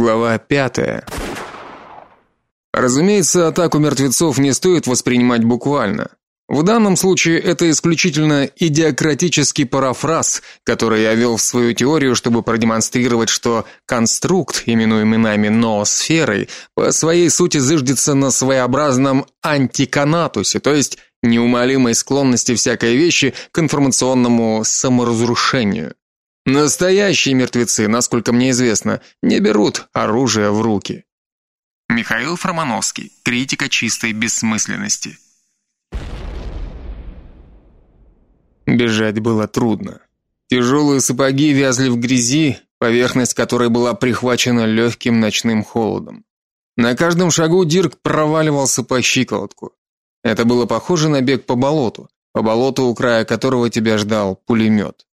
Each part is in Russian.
Глава пятая. Разумеется, атаку мертвецов не стоит воспринимать буквально. В данном случае это исключительно идиократический парафраз, который я вел в свою теорию, чтобы продемонстрировать, что конструкт, именуемый нами ноосферой, по своей сути зыждется на своеобразном антиканатусе, то есть неумолимой склонности всякой вещи к информационному саморазрушению. Настоящие мертвецы, насколько мне известно, не берут оружие в руки. Михаил Фромановский. Критика чистой бессмысленности. Бежать было трудно. Тяжелые сапоги вязли в грязи, поверхность которой была прихвачена легким ночным холодом. На каждом шагу Дирк проваливался по щиколотку. Это было похоже на бег по болоту, по болоту, у края которого тебя ждал пулемет.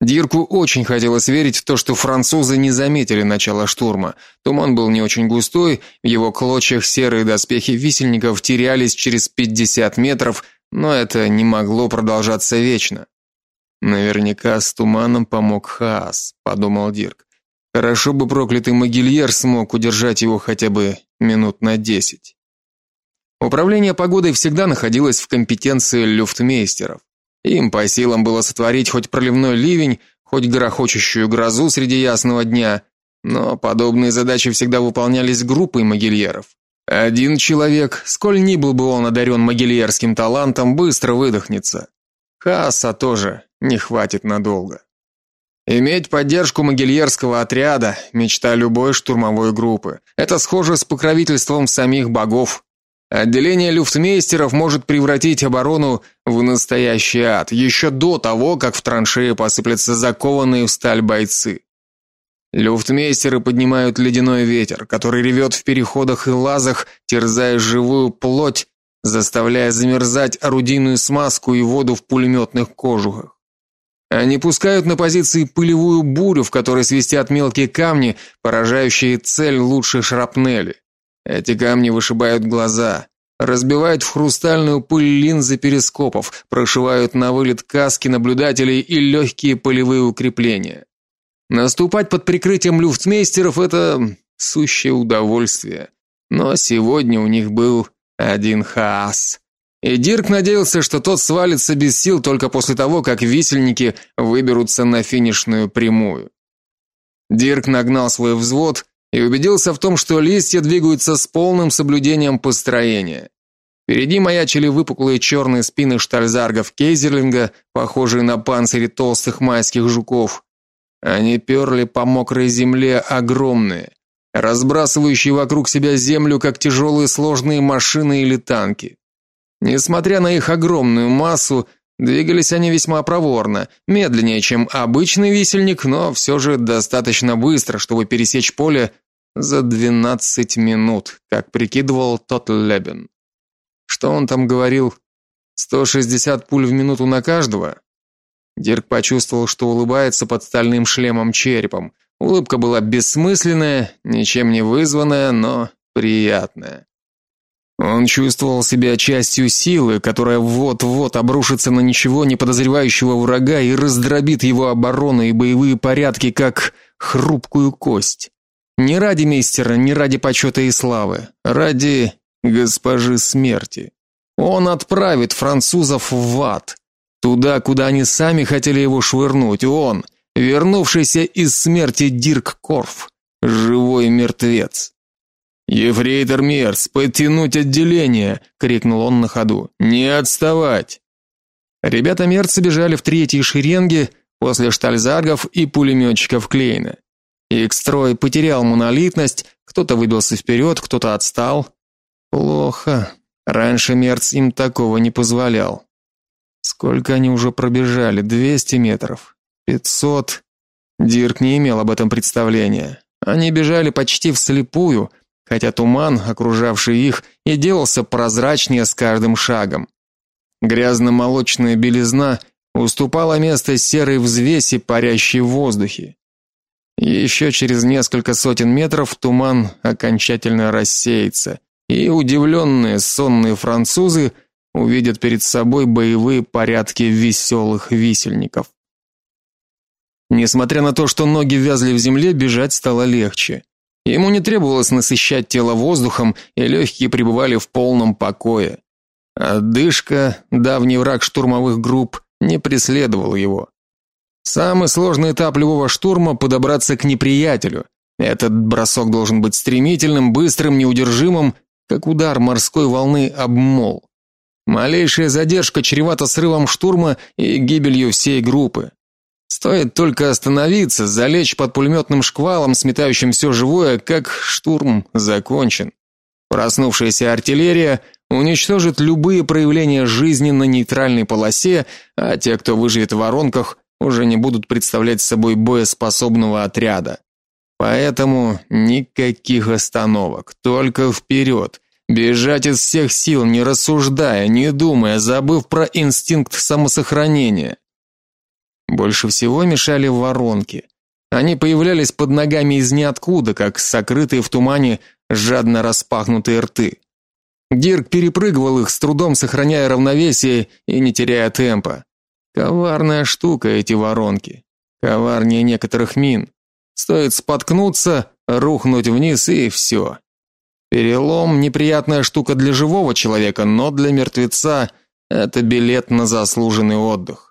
Дирку очень хотелось верить в то, что французы не заметили начала штурма. Туман был не очень густой, в его клочьях серые доспехи висельников терялись через 50 метров, но это не могло продолжаться вечно. Наверняка с туманом помог Хаас, подумал Дирк. Хорошо бы проклятый Могильер смог удержать его хотя бы минут на десять. Управление погодой всегда находилось в компетенции люфтмейстеров. Им по силам было сотворить хоть проливной ливень, хоть грохочущую грозу среди ясного дня, но подобные задачи всегда выполнялись группой могильеров. Один человек, сколь ни был бы он одарен могильерским талантом, быстро выдохнется. Хааса тоже не хватит надолго. Иметь поддержку могильерского отряда мечта любой штурмовой группы. Это схоже с покровительством самих богов. Отделение люфтмейстеров может превратить оборону в настоящий ад еще до того, как в траншеи посыплятся закованные в сталь бойцы. Люфтмейстеры поднимают ледяной ветер, который ревет в переходах и лазах, терзая живую плоть, заставляя замерзать орудийную смазку и воду в пулеметных кожухах. Они пускают на позиции пылевую бурю, в которой свистят мелкие камни, поражающие цель лучше шрапнели. Эти камни вышибают глаза, разбивают в хрустальную пыль линзы перископов, прошивают на вылет каски наблюдателей и легкие полевые укрепления. Наступать под прикрытием люфтмейстеров это сущее удовольствие. Но сегодня у них был один хаас. И Дирк надеялся, что тот свалится без сил только после того, как висельники выберутся на финишную прямую. Дирк нагнал свой взвод и убедился в том, что листья двигаются с полным соблюдением построения. Впереди маячили выпуклые черные спины штальзаргов Кейзерлинга, похожие на панцири толстых майских жуков. Они перли по мокрой земле огромные, разбрасывающие вокруг себя землю, как тяжелые сложные машины или танки. Несмотря на их огромную массу, двигались они весьма проворно, медленнее, чем обычный висельник, но все же достаточно быстро, чтобы пересечь поле за 12 минут, как прикидывал тот Лебен. Что он там говорил? 160 пуль в минуту на каждого? Дирк почувствовал, что улыбается под стальным шлемом черепом. Улыбка была бессмысленная, ничем не вызванная, но приятная. Он чувствовал себя частью силы, которая вот-вот обрушится на ничего не подозревающего врага и раздробит его оборону и боевые порядки как хрупкую кость. Не ради мейстера, не ради почета и славы, ради госпожи смерти. Он отправит французов в ад, туда, куда они сами хотели его швырнуть. Он, вернувшийся из смерти Дирк Корф, живой мертвец. Ефрейтор Мерс, подтянуть отделение, крикнул он на ходу. Не отставать. Ребята Мерца бежали в третьей шеренге после штальзаргов и пулеметчиков Клейна. Их строй потерял монолитность, кто-то выбился вперед, кто-то отстал. Плохо. Раньше Мерц им такого не позволял. Сколько они уже пробежали? 200 метров? 500? Дирк не имел об этом представления. Они бежали почти вслепую, хотя туман, окружавший их, и делался прозрачнее с каждым шагом. Грязно-молочная белизна уступала место серой взвеси, парящей в воздухе. Еще через несколько сотен метров туман окончательно рассеется, и удивленные сонные французы увидят перед собой боевые порядки веселых висельников. Несмотря на то, что ноги вязли в земле, бежать стало легче. Ему не требовалось насыщать тело воздухом, и легкие пребывали в полном покое. Одышка, давний враг штурмовых групп, не преследовал его. Самый сложный этап любого штурма подобраться к неприятелю. Этот бросок должен быть стремительным, быстрым, неудержимым, как удар морской волны об мол. Малейшая задержка чревата срывом штурма и гибелью всей группы. Стоит только остановиться, залечь под пулеметным шквалом, сметающим все живое, как штурм закончен. Проснувшаяся артиллерия уничтожит любые проявления жизни на нейтральной полосе, а те, кто выживет в воронках, уже не будут представлять собой боеспособного отряда. Поэтому никаких остановок, только вперед. Бежать из всех сил, не рассуждая, не думая, забыв про инстинкт самосохранения. Больше всего мешали воронки. Они появлялись под ногами из ниоткуда, как сокрытые в тумане жадно распахнутые рты. Дирк перепрыгивал их, с трудом сохраняя равновесие и не теряя темпа. Коварная штука эти воронки. Коварнее некоторых мин. Стоит споткнуться, рухнуть вниз и все. Перелом неприятная штука для живого человека, но для мертвеца это билет на заслуженный отдых.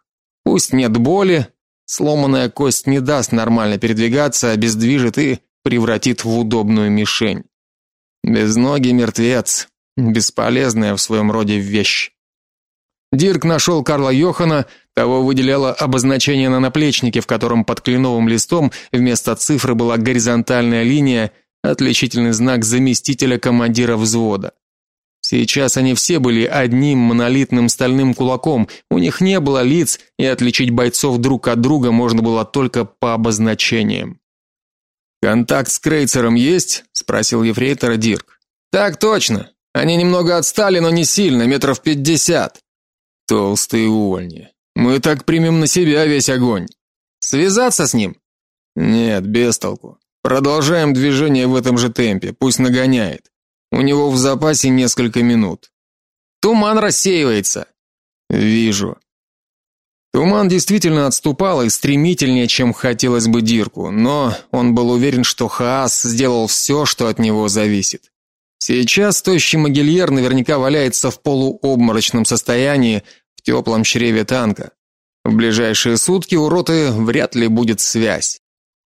Пусть нет боли, сломанная кость не даст нормально передвигаться, обездвижит и превратит в удобную мишень. Безногий мертвец, бесполезная в своем роде вещь. Дирк нашел Карла Йохана, того выделяло обозначение на наплечнике, в котором под кленовым листом вместо цифры была горизонтальная линия, отличительный знак заместителя командира взвода. Сейчас они все были одним монолитным стальным кулаком. У них не было лиц, и отличить бойцов друг от друга можно было только по обозначениям. Контакт с крейцером есть? спросил ефрейтор Дирк. Так точно. Они немного отстали, но не сильно, метров пятьдесят. Толстые увольни. Мы так примем на себя весь огонь. Связаться с ним? Нет, без толку. Продолжаем движение в этом же темпе, пусть нагоняет. У него в запасе несколько минут. Туман рассеивается. Вижу. Туман действительно отступал и стремительнее, чем хотелось бы Дирку, но он был уверен, что Хаас сделал все, что от него зависит. Сейчас тощий Могильер наверняка валяется в полуобморочном состоянии в теплом чреве танка. В ближайшие сутки у роты вряд ли будет связь.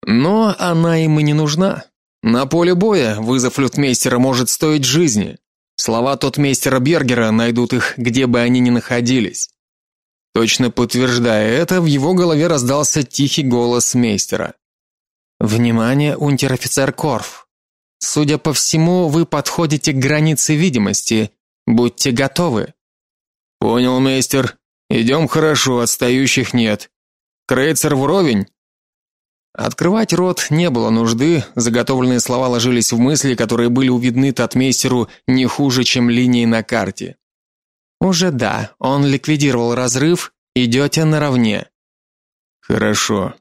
Но она им и не нужна. На поле боя вызов лютмейстера может стоить жизни. Слова тотмейстера Бергера найдут их, где бы они ни находились. Точно подтверждая это, в его голове раздался тихий голос мейстера. Внимание, унтер-офицер Корф. Судя по всему, вы подходите к границе видимости. Будьте готовы. Понял, мейстер. Идем хорошо, отстающих нет. Крейцер вровень. Открывать рот не было нужды, заготовленные слова ложились в мысли, которые были увидны татмейстеру не хуже, чем линии на карте. Уже да, он ликвидировал разрыв, идете наравне. Хорошо.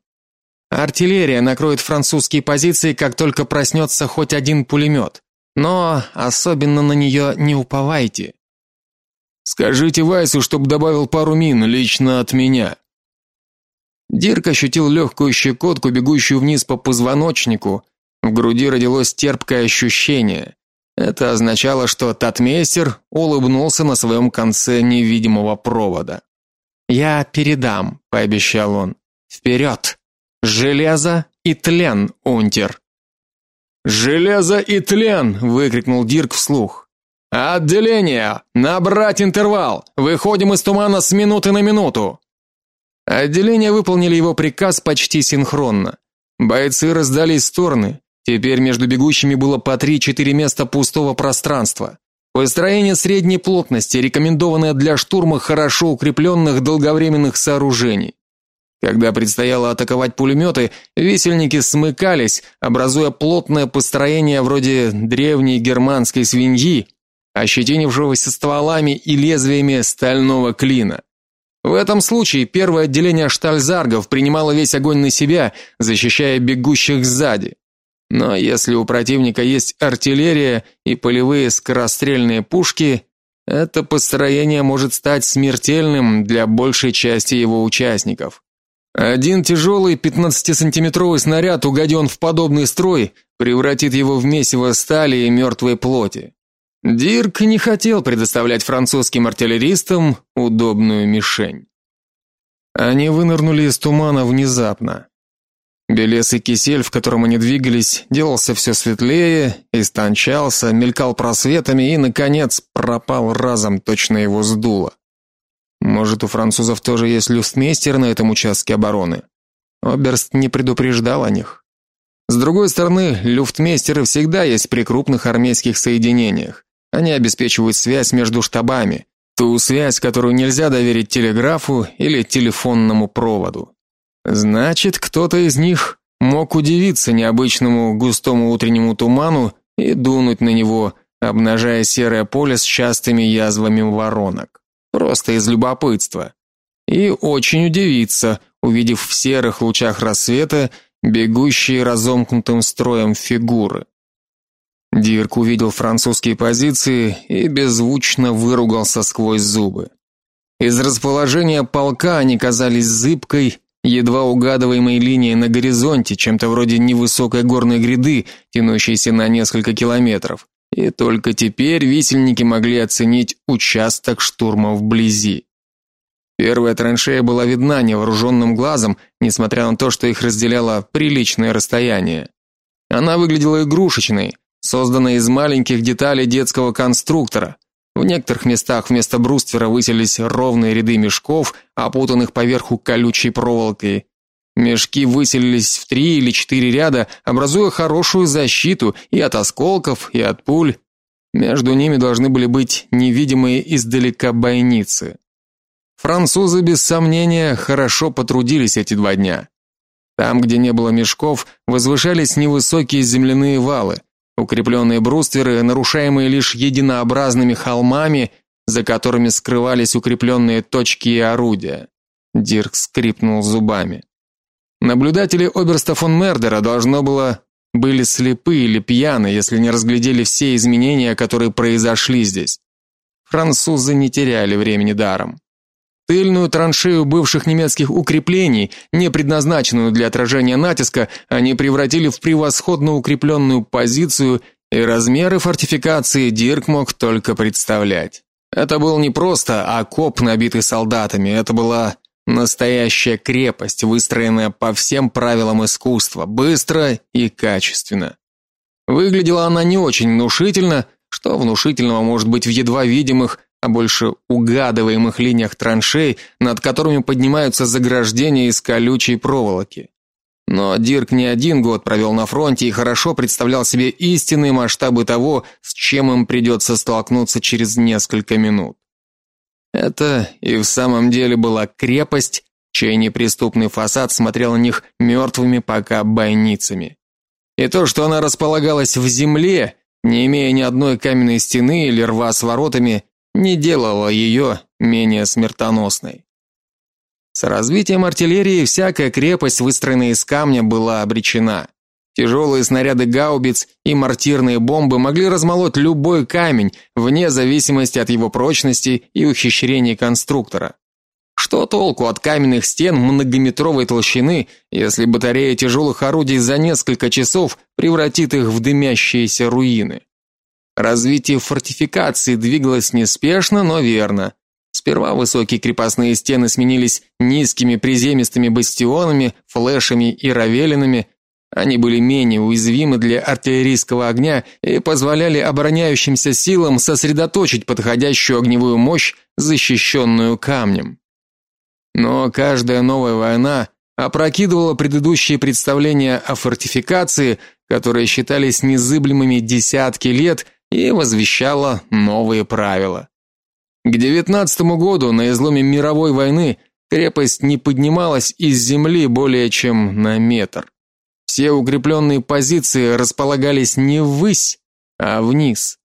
Артиллерия накроет французские позиции, как только проснется хоть один пулемет. Но особенно на нее не уповайте. Скажите Вайсу, чтобы добавил пару мин лично от меня. Дирк ощутил легкую щекотку, бегущую вниз по позвоночнику. В груди родилось терпкое ощущение. Это означало, что татмейстер улыбнулся на своем конце невидимого провода. "Я передам", пообещал он. "Вперед! Железо и тлен, унтер!» «Железо и тлен!» — выкрикнул Дирк вслух. «Отделение! Набрать интервал! Выходим из тумана с минуты на минуту!» Отделения выполнили его приказ почти синхронно. Бойцы раздались в стороны. Теперь между бегущими было по 3-4 места пустого пространства. Построение средней плотности, рекомендованное для штурма хорошо укрепленных долговременных сооружений. Когда предстояло атаковать пулеметы, висельники смыкались, образуя плотное построение вроде древней германской свиньи, ощетинившегося стволами и лезвиями стального клина. В этом случае первое отделение штальзаргов принимало весь огонь на себя, защищая бегущих сзади. Но если у противника есть артиллерия и полевые скорострельные пушки, это построение может стать смертельным для большей части его участников. Один тяжелый 15-сантиметровый снаряд, угоден в подобный строй, превратит его в месиво стали и мертвой плоти. Дирк не хотел предоставлять французским артиллеристам удобную мишень. Они вынырнули из тумана внезапно. Белесый кисель, в котором они двигались, делался все светлее, истончался, мелькал просветами и наконец пропал разом, точно его сдуло. Может, у французов тоже есть люстмейстер на этом участке обороны? Оберст не предупреждал о них. С другой стороны, люфтмейстеры всегда есть при крупных армейских соединениях. Они обеспечивают связь между штабами, ту связь, которую нельзя доверить телеграфу или телефонному проводу. Значит, кто-то из них мог удивиться необычному густому утреннему туману и дунуть на него, обнажая серое поле с частыми язвами воронок просто из любопытства. И очень удивиться, увидев в серых лучах рассвета бегущие разомкнутым строем фигуры. Дирк увидел французские позиции и беззвучно выругался сквозь зубы. Из расположения полка они казались зыбкой, едва угадываемой линией на горизонте, чем-то вроде невысокой горной гряды, тянущейся на несколько километров. И только теперь висельники могли оценить участок штурма вблизи. Первая траншея была видна невооруженным глазом, несмотря на то, что их разделяло приличное расстояние. Она выглядела игрушечной, созданной из маленьких деталей детского конструктора. В некоторых местах вместо бруствера высились ровные ряды мешков, опутанных поверху колючей проволокой, Мешки выселились в три или четыре ряда, образуя хорошую защиту и от осколков, и от пуль. Между ними должны были быть невидимые издалека бойницы. Французы без сомнения хорошо потрудились эти два дня. Там, где не было мешков, возвышались невысокие земляные валы, укрепленные брустверы, нарушаемые лишь единообразными холмами, за которыми скрывались укрепленные точки и орудия. Дирк скрипнул зубами. Наблюдатели оберста фон Мердера должно было были слепы или пьяны, если не разглядели все изменения, которые произошли здесь. Французы не теряли времени даром. Тыльную траншею бывших немецких укреплений, не предназначенную для отражения натиска, они превратили в превосходно укрепленную позицию, и размеры фортификации Дирк мог только представлять. Это был не просто окоп, набитый солдатами, это была Настоящая крепость, выстроенная по всем правилам искусства, быстро и качественно. Выглядела она не очень внушительно, что внушительного может быть в едва видимых, а больше угадываемых линиях траншей, над которыми поднимаются заграждения из колючей проволоки. Но Дирк не один год провел на фронте и хорошо представлял себе истинные масштабы того, с чем им придется столкнуться через несколько минут. Это и в самом деле была крепость, чей неприступный фасад смотрел на них мертвыми пока бойницами. И то, что она располагалась в земле, не имея ни одной каменной стены или рва с воротами, не делало ее менее смертоносной. С развитием артиллерии всякая крепость, выстроенная из камня, была обречена. Тяжелые снаряды гаубиц и мортирные бомбы могли размолоть любой камень, вне зависимости от его прочности и ухищрений конструктора. Что толку от каменных стен многометровой толщины, если батарея тяжелых орудий за несколько часов превратит их в дымящиеся руины? Развитие фортификации двигалось неспешно, но верно. Сперва высокие крепостные стены сменились низкими приземистыми бастионами, флешами и равелинами, они были менее уязвимы для артиллерийского огня и позволяли обороняющимся силам сосредоточить подходящую огневую мощь, защищенную камнем. Но каждая новая война опрокидывала предыдущие представления о фортификации, которые считались незыблемыми десятки лет, и возвещала новые правила. К девятнадцатому году на изломе мировой войны крепость не поднималась из земли более чем на метр. Все укрепленные позиции располагались не ввысь, а вниз.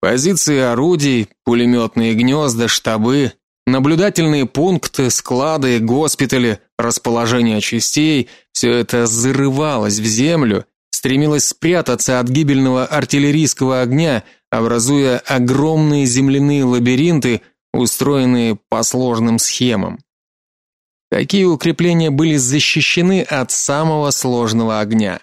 Позиции орудий, пулеметные гнезда, штабы, наблюдательные пункты, склады, госпитали, расположение частей все это зарывалось в землю, стремилось спрятаться от гибельного артиллерийского огня, образуя огромные земляные лабиринты, устроенные по сложным схемам. Такие укрепления были защищены от самого сложного огня.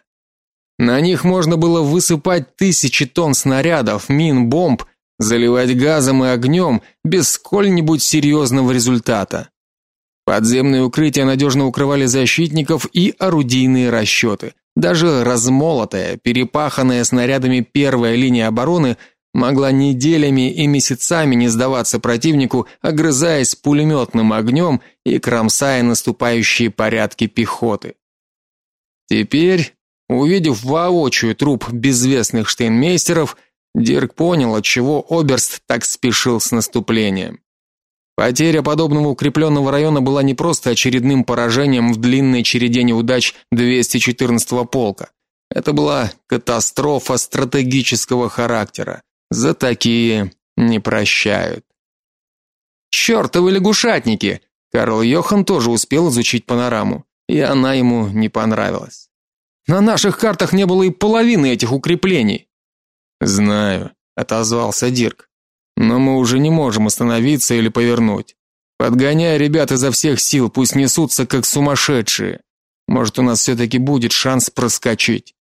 На них можно было высыпать тысячи тонн снарядов, мин, бомб, заливать газом и огнем без сколь-нибудь серьезного результата. Подземные укрытия надежно укрывали защитников и орудийные расчеты. Даже размолотая, перепаханная снарядами первая линия обороны могла неделями и месяцами не сдаваться противнику, огрызаясь пулеметным огнем и кромсая наступающие порядки пехоты. Теперь, увидев воочию труп безвестных штейнмейстеров, Дирк понял, от чего Оберст так спешил с наступлением. Потеря подобного укрепленного района была не просто очередным поражением в длинной череде неудач 214-го полка. Это была катастрофа стратегического характера. За такие не прощают. Чёртовы лягушатники. Карл Йохан тоже успел изучить панораму, и она ему не понравилась. На наших картах не было и половины этих укреплений. Знаю, отозвался Дирк. Но мы уже не можем остановиться или повернуть. Подгоняй ребят изо всех сил, пусть несутся как сумасшедшие. Может, у нас все таки будет шанс проскочить.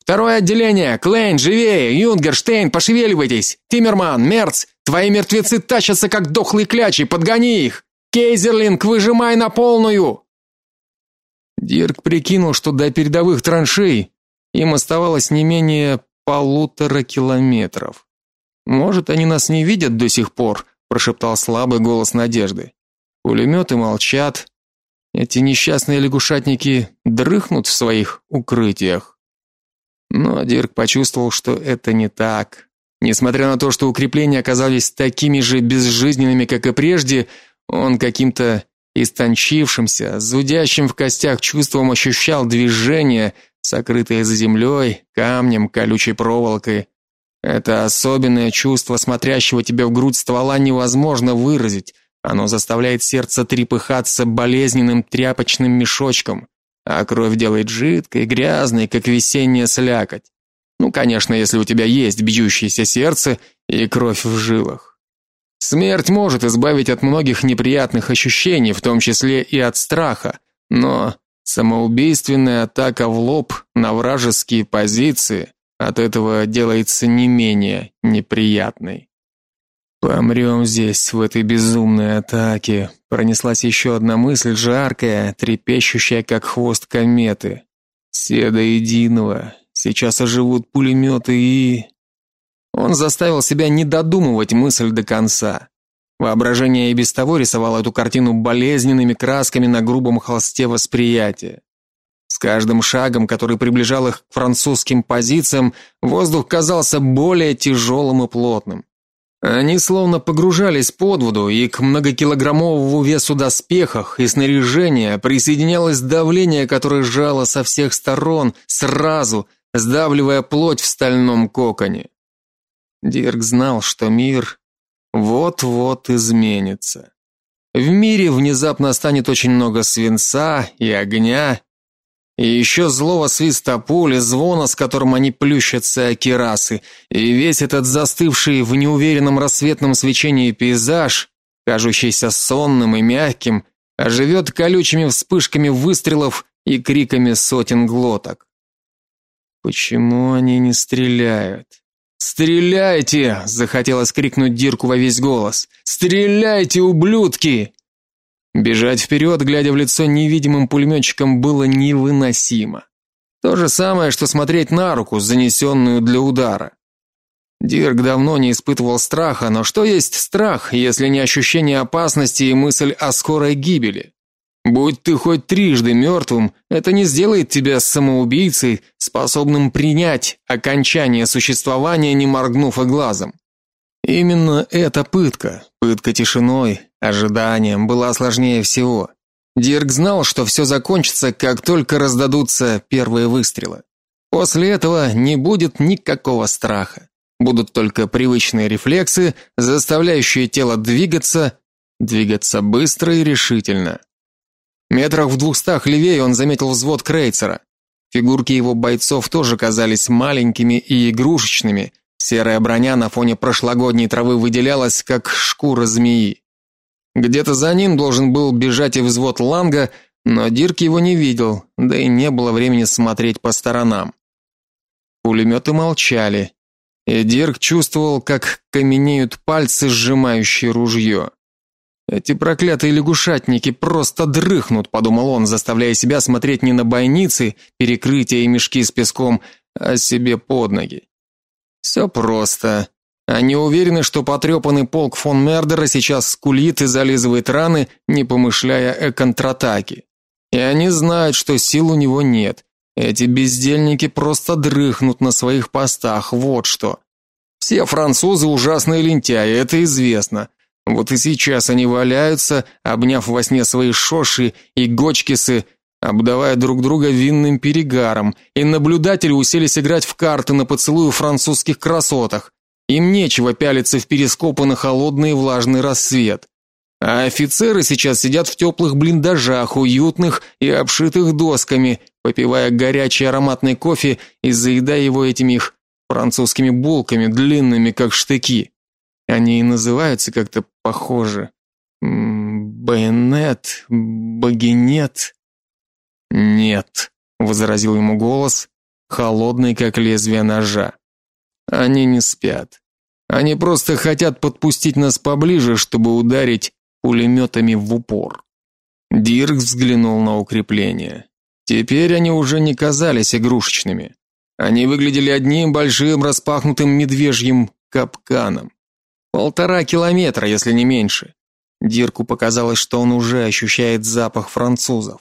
Второе отделение. Клейн, живее! Юнгерштейн, пошевеливайтесь! Тиммерман, Мерц, твои мертвецы тащатся как дохлые клячи, подгони их! Кейзерлинг, выжимай на полную! Дирк прикинул, что до передовых траншей им оставалось не менее полутора километров. Может, они нас не видят до сих пор, прошептал слабый голос Надежды. Пулеметы молчат. Эти несчастные лягушатники дрыхнут в своих укрытиях. Но Дирк почувствовал, что это не так. Несмотря на то, что укрепления оказались такими же безжизненными, как и прежде, он каким-то истончившимся, зудящим в костях чувством ощущал движение, сокрытое за землей, камнем, колючей проволокой. Это особенное чувство смотрящего тебе в грудь ствола невозможно выразить. Оно заставляет сердце трепыхаться болезненным тряпочным мешочком, а кровь делает жидкой, грязной, как весенняя слякоть. Ну, конечно, если у тебя есть бьющееся сердце и кровь в жилах. Смерть может избавить от многих неприятных ощущений, в том числе и от страха, но самоубийственная атака в лоб на вражеские позиции от этого делается не менее неприятной. Помрем здесь в этой безумной атаке. Пронеслась еще одна мысль, жаркая, трепещущая как хвост кометы. Все до единого. Сейчас оживут пулеметы и Он заставил себя не додумывать мысль до конца. Воображение и без того рисовало эту картину болезненными красками на грубом холсте восприятия. С каждым шагом, который приближал их к французским позициям, воздух казался более тяжелым и плотным. Они словно погружались под воду, и к многокилограммовому весу доспехах и снаряжения присоединялось давление, которое жало со всех сторон сразу, сдавливая плоть в стальном коконе. Дирк знал, что мир вот-вот изменится. В мире внезапно станет очень много свинца и огня, и еще злого свиста пули, звона, с которым они плющатся о кирасы, и весь этот застывший в неуверенном рассветном свечении пейзаж, кажущийся сонным и мягким, оживет колючими вспышками выстрелов и криками сотен глоток. Почему они не стреляют? Стреляйте, захотелось крикнуть Дирку во весь голос. Стреляйте, ублюдки! Бежать вперед, глядя в лицо невидимым пулеметчикам, было невыносимо. То же самое, что смотреть на руку, занесенную для удара. Дирк давно не испытывал страха, но что есть страх, если не ощущение опасности и мысль о скорой гибели? Будь ты хоть трижды мертвым, это не сделает тебя самоубийцей, способным принять окончание существования, не моргнув и глазом. Именно эта пытка, пытка тишиной, ожиданием, была сложнее всего. Дирк знал, что все закончится, как только раздадутся первые выстрелы. После этого не будет никакого страха. Будут только привычные рефлексы, заставляющие тело двигаться, двигаться быстро и решительно. Метрах в двухстах левее он заметил взвод крейцера. Фигурки его бойцов тоже казались маленькими и игрушечными, Серая броня на фоне прошлогодней травы выделялась, как шкура змеи. Где-то за ним должен был бежать и взвод Ланга, но Дирк его не видел, да и не было времени смотреть по сторонам. Пулеметы молчали, и Дирк чувствовал, как каменеют пальцы, сжимающие ружье. Эти проклятые лягушатники просто дрыхнут, подумал он, заставляя себя смотреть не на бойницы, перекрытия и мешки с песком, а себе под ноги. Все просто. Они уверены, что потрепанный полк фон Мердера сейчас скулит и зализывает раны, не помышляя о контратаке. И они знают, что сил у него нет. Эти бездельники просто дрыхнут на своих постах, вот что. Все французы ужасные лентяи, это известно. Вот и сейчас они валяются, обняв во сне свои шоши и гочкисы, обдавая друг друга винным перегаром, и наблюдатели уселись играть в карты на поцелую французских красотах. Им нечего пялиться в перископы на холодный и влажный рассвет. А офицеры сейчас сидят в теплых блиндажах, уютных и обшитых досками, попивая горячий ароматный кофе и заедая его этими их французскими булками, длинными как штыки. Они и называются как-то похоже. Байонет, багинет. Нет, возразил ему голос, холодный как лезвие ножа. Они не спят. Они просто хотят подпустить нас поближе, чтобы ударить пулеметами в упор. Дирк взглянул на укрепления. Теперь они уже не казались игрушечными. Они выглядели одним большим распахнутым медвежьим капканом. Полтора километра, если не меньше. Дирку показалось, что он уже ощущает запах французов.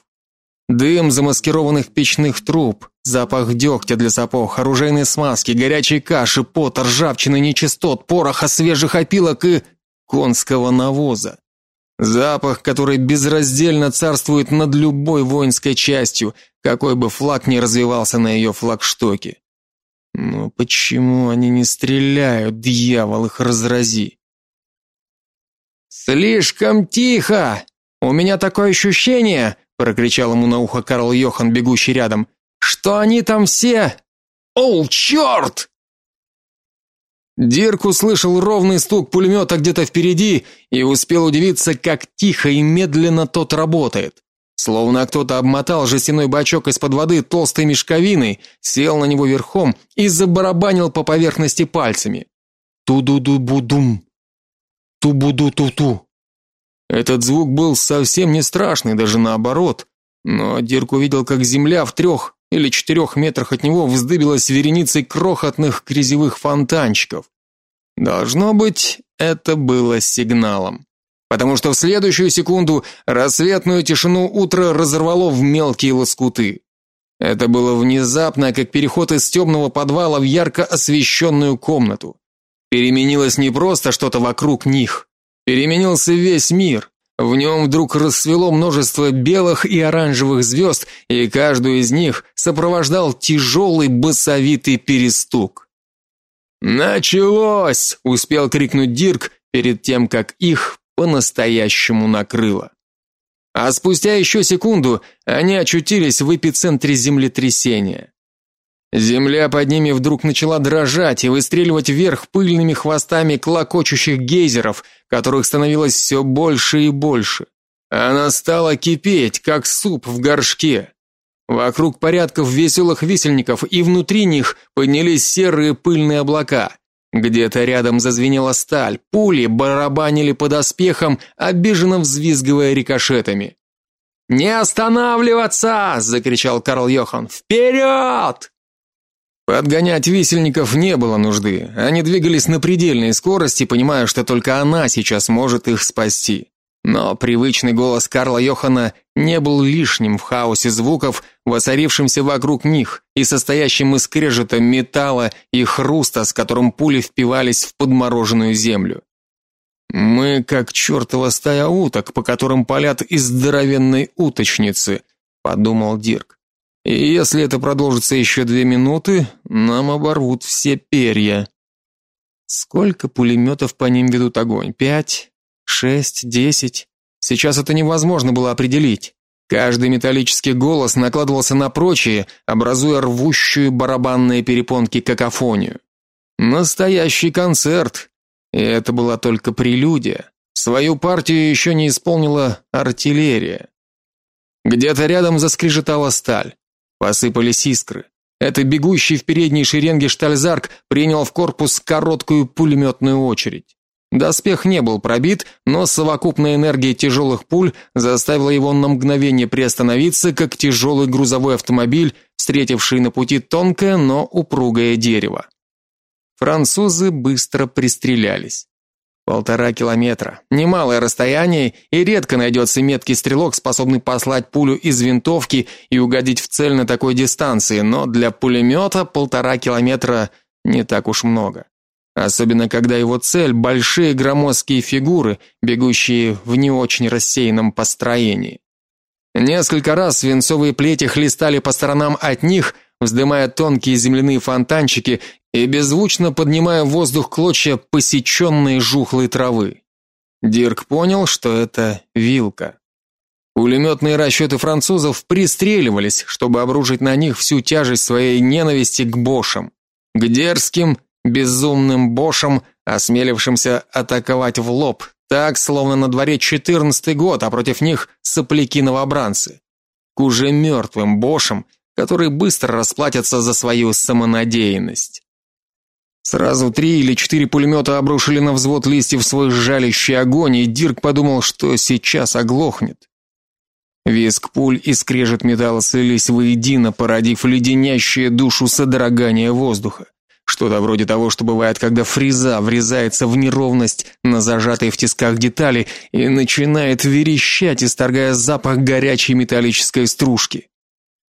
Дым замаскированных печных труб, запах дегтя для сапог, оружейной смазки, горячей каши, пота, ржавчины, нечистот, пороха, свежих опилок и конского навоза. Запах, который безраздельно царствует над любой воинской частью, какой бы флаг ни развивался на ее флагштоке. Но почему они не стреляют, дьявол их разрази? Слишком тихо. У меня такое ощущение, прокричал ему на ухо Карл Йохан, бегущий рядом, что они там все О, черт!» Дирк услышал ровный стук пулемета где-то впереди и успел удивиться, как тихо и медленно тот работает. Словно кто-то обмотал жестяной бачок из-под воды толстой мешковиной, сел на него верхом и забарабанил по поверхности пальцами. Ту-ду-ду-бу-дум. Ту-бу-ду-ту-ту. Этот звук был совсем не страшный, даже наоборот. Но Дирк увидел, как земля в трех или четырех метрах от него вздыбилась вереницей крохотных грязевых фонтанчиков. Должно быть, это было сигналом потому что в следующую секунду рассветную тишину утра разорвало в мелкие лоскуты. Это было внезапно, как переход из темного подвала в ярко освещенную комнату. Переменилось не просто что-то вокруг них, переменился весь мир. В нем вдруг расцвело множество белых и оранжевых звезд, и каждую из них сопровождал тяжелый басовитый перестук. Началось, успел крикнуть Дирк перед тем, как их по-настоящему накрыло. А спустя еще секунду они очутились в эпицентре землетрясения. Земля под ними вдруг начала дрожать и выстреливать вверх пыльными хвостами клокочущих гейзеров, которых становилось все больше и больше. Она стала кипеть, как суп в горшке. Вокруг порядков веселых висельников и внутри них поднялись серые пыльные облака. Где-то рядом зазвенела сталь, пули барабанили по доспехам, обиженно взвизгивая рикошетами. «Не останавливаться!» – закричал Карл Йохан. «Вперед!» Подгонять висельников не было нужды. Они двигались на предельной скорости, понимая, что только она сейчас может их спасти. Но привычный голос Карла Йохана не был лишним в хаосе звуков, воцарившемся вокруг них и состоящим из скрежета металла и хруста, с которым пули впивались в подмороженную землю. Мы как чертова стая уток, по которым палят из здоровенной уточницы, подумал Дирк. И если это продолжится еще две минуты, нам оборвут все перья. Сколько пулеметов по ним ведут огонь? Пять? шесть, десять. Сейчас это невозможно было определить. Каждый металлический голос накладывался на прочие, образуя рвущую барабанные перепонки какофонию. Настоящий концерт. И это была только прелюдия. Свою партию еще не исполнила артиллерия. Где-то рядом заскрежетала сталь. Посыпались искры. Это бегущий в передней шеренге штальзарк принял в корпус короткую пулеметную очередь. Доспех не был пробит, но совокупная энергия тяжелых пуль заставила его на мгновение приостановиться, как тяжелый грузовой автомобиль, встретивший на пути тонкое, но упругое дерево. Французы быстро пристрелялись. Полтора километра. Немалое расстояние, и редко найдется меткий стрелок, способный послать пулю из винтовки и угодить в цель на такой дистанции, но для пулемета полтора километра не так уж много. Особенно когда его цель большие громоздкие фигуры, бегущие в не очень рассеянном построении. Несколько раз свинцовые плети хлестали по сторонам от них, вздымая тонкие земляные фонтанчики и беззвучно поднимая в воздух клочья посеченной жухлой травы. Дирк понял, что это вилка. Пулеметные расчеты французов пристреливались, чтобы обрушить на них всю тяжесть своей ненависти к бошам, к дерзким, безумным бошам, осмелившимся атаковать в лоб, так словно на дворе четырнадцатый год, а против них сопляки-новобранцы. К уже мертвым бошам, которые быстро расплатятся за свою самонадеянность. Сразу три или четыре пулемета обрушили на взвод листьев свой жалящий огонь, и Дирк подумал, что сейчас оглохнет. Визг пуль и скрежет металла слились воедино, породив леденящее душу содрогание воздуха. Что-то вроде того, что бывает, когда фреза врезается в неровность на зажатой в тисках детали и начинает верещать, исторгая запах горячей металлической стружки.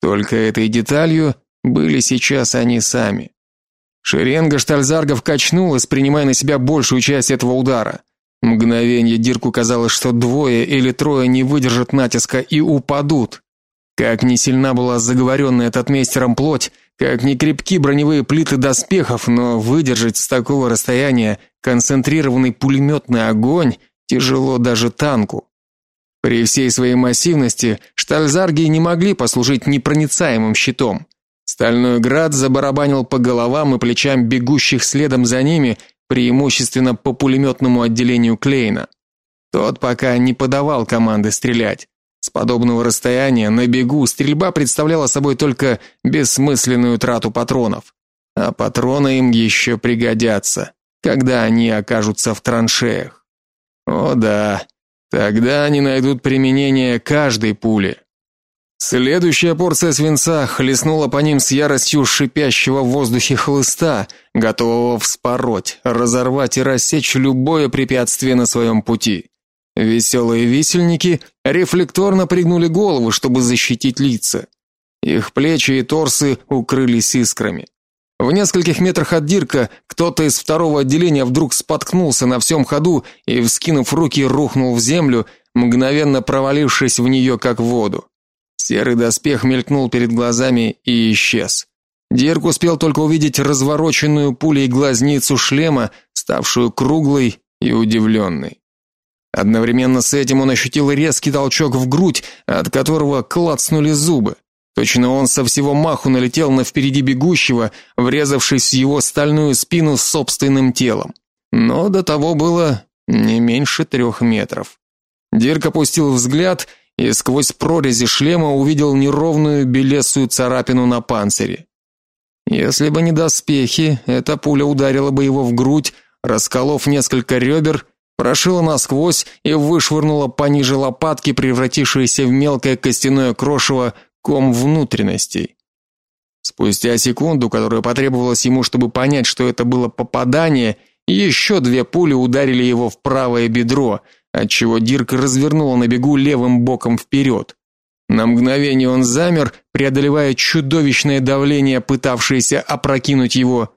Только этой деталью были сейчас они сами. Шеренга штальзаргов качнулась, принимая на себя большую часть этого удара. Мгновение Дирку казалось, что двое или трое не выдержат натиска и упадут. Как ни сильна была заговоренная татмейстером плоть, как ни крепки броневые плиты доспехов, но выдержать с такого расстояния концентрированный пулеметный огонь тяжело даже танку. При всей своей массивности штальзарги не могли послужить непроницаемым щитом. Стальной град забарабанил по головам и плечам бегущих следом за ними, преимущественно по пулеметному отделению Клейна. Тот пока не подавал команды стрелять. С подобного расстояния на бегу стрельба представляла собой только бессмысленную трату патронов. А патроны им еще пригодятся, когда они окажутся в траншеях. О да, тогда они найдут применение каждой пуле. Следующая порция свинца хлестнула по ним с яростью шипящего в воздухе хлыста, готового вспороть, разорвать и рассечь любое препятствие на своем пути. Веселые висельники рефлекторно пригнули голову, чтобы защитить лица. Их плечи и торсы укрылись искрами. В нескольких метрах от Дирка кто-то из второго отделения вдруг споткнулся на всем ходу и, вскинув руки, рухнул в землю, мгновенно провалившись в нее как в воду. Серый доспех мелькнул перед глазами и исчез. Дирк успел только увидеть развороченную пулей глазницу шлема, ставшую круглой и удивленной. Одновременно с этим он ощутил резкий толчок в грудь, от которого клацнули зубы. Точно он со всего маху налетел на впереди бегущего, врезавшись в его стальную спину собственным телом. Но до того было не меньше трех метров. Дирк опустил взгляд и сквозь прорези шлема увидел неровную белесую царапину на панцире. Если бы не доспехи, эта пуля ударила бы его в грудь, расколов несколько ребер, прошила насквозь и вышвырнула пониже лопатки, превратившиеся в мелкое костяное крошево, ком внутренностей. Спустя секунду, которая потребовалась ему, чтобы понять, что это было попадание, еще две пули ударили его в правое бедро, отчего Дирк развернул на бегу левым боком вперед. На мгновение он замер, преодолевая чудовищное давление, пытавшееся опрокинуть его.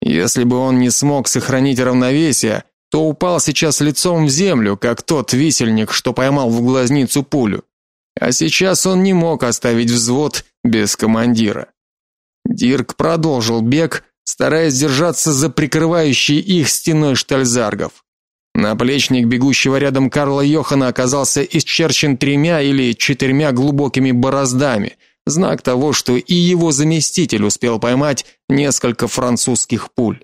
Если бы он не смог сохранить равновесие, то упал сейчас лицом в землю, как тот висельник, что поймал в глазницу пулю. А сейчас он не мог оставить взвод без командира. Дирк продолжил бег, стараясь держаться за прикрывающей их стеной штальзаргов. Наплечник бегущего рядом Карла Йохана оказался исчерчен тремя или четырьмя глубокими бороздами, знак того, что и его заместитель успел поймать несколько французских пуль.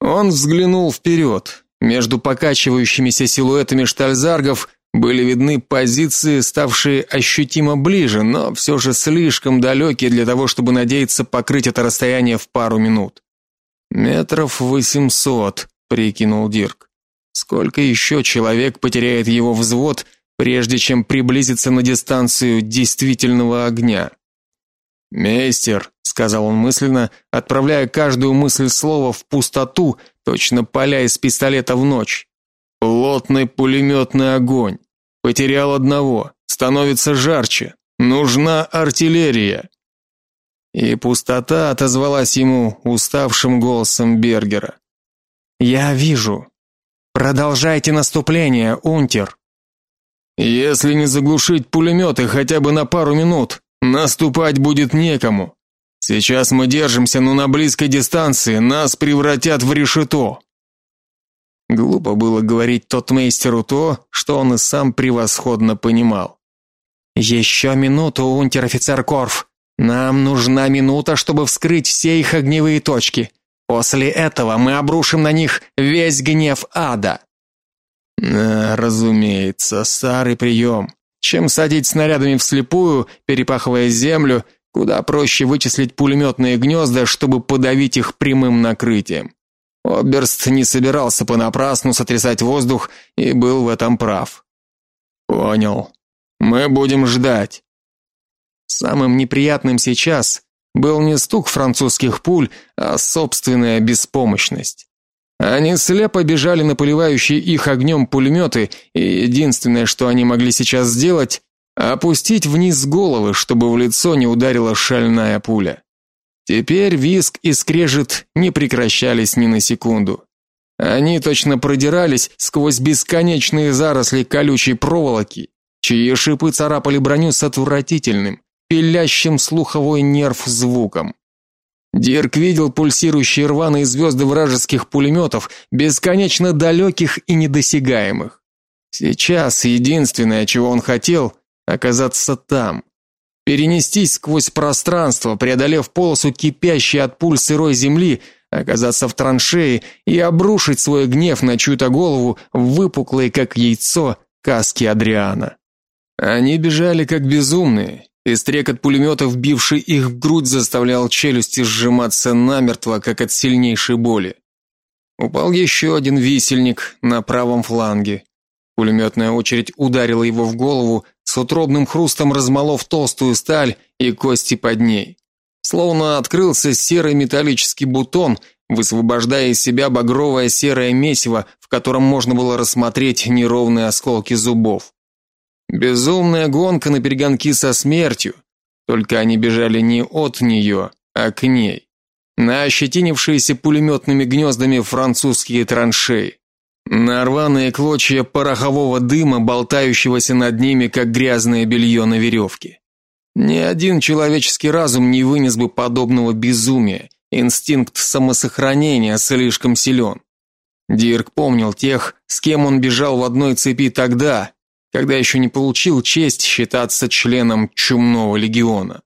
Он взглянул вперед Между покачивающимися силуэтами штальзаргов были видны позиции, ставшие ощутимо ближе, но все же слишком далекие для того, чтобы надеяться покрыть это расстояние в пару минут. Метров восемьсот, прикинул Дирк. Сколько еще человек потеряет его взвод, прежде чем приблизиться на дистанцию действительного огня? "Мейстер", сказал он мысленно, отправляя каждую мысль слова в пустоту, точно поля из пистолета в ночь. Плотный пулеметный огонь. Потерял одного, становится жарче. Нужна артиллерия. И пустота отозвалась ему уставшим голосом Бергера. Я вижу. Продолжайте наступление, Унтер. Если не заглушить пулеметы хотя бы на пару минут, наступать будет некому. Сейчас мы держимся, но на близкой дистанции нас превратят в решето. Глупо было говорить тот мейстеру то, что он и сам превосходно понимал. «Еще минуту, унтер-офицер Корф. Нам нужна минута, чтобы вскрыть все их огневые точки. После этого мы обрушим на них весь гнев ада. А, разумеется, старый прием. Чем садить снарядами вслепую, перепахивая землю, куда проще вычислить пулеметные гнезда, чтобы подавить их прямым накрытием. Оберст не собирался понапрасну сотрясать воздух и был в этом прав. Понял. Мы будем ждать. Самым неприятным сейчас был не стук французских пуль, а собственная беспомощность. Они слепо бежали на поливающие их огнем пулеметы, и единственное, что они могли сейчас сделать, опустить вниз головы, чтобы в лицо не ударила шальная пуля. Теперь визг и скрежет не прекращались ни на секунду. Они точно продирались сквозь бесконечные заросли колючей проволоки, чьи шипы царапали броню с отвратительным, пилящим слуховой нерв звуком. Дирк видел пульсирующие рваные звезды вражеских пулеметов, бесконечно далеких и недосягаемых. Сейчас единственное, чего он хотел оказаться там. Перенестись сквозь пространство, преодолев полосу кипящей от пуль сырой земли, оказаться в траншее и обрушить свой гнев на чью-то голову в выпуклые, как яйцо, каски Адриана. Они бежали как безумные, и стрекот пулеметов, бивший их в грудь, заставлял челюсти сжиматься намертво, как от сильнейшей боли. Упал еще один висельник на правом фланге. Пулеметная очередь ударила его в голову, с утробным хрустом размолов толстую сталь и кости под ней. Словно открылся серый металлический бутон, высвобождая из себя багровое серое месиво, в котором можно было рассмотреть неровные осколки зубов. Безумная гонка на перегонки со смертью. Только они бежали не от нее, а к ней. На ощетинившиеся пулеметными гнездами французские траншеи. На рваные клочья порохового дыма, болтающегося над ними, как грязное белье на веревке. Ни один человеческий разум не вынес бы подобного безумия. Инстинкт самосохранения слишком силен. Дирк помнил тех, с кем он бежал в одной цепи тогда, когда еще не получил честь считаться членом чумного легиона.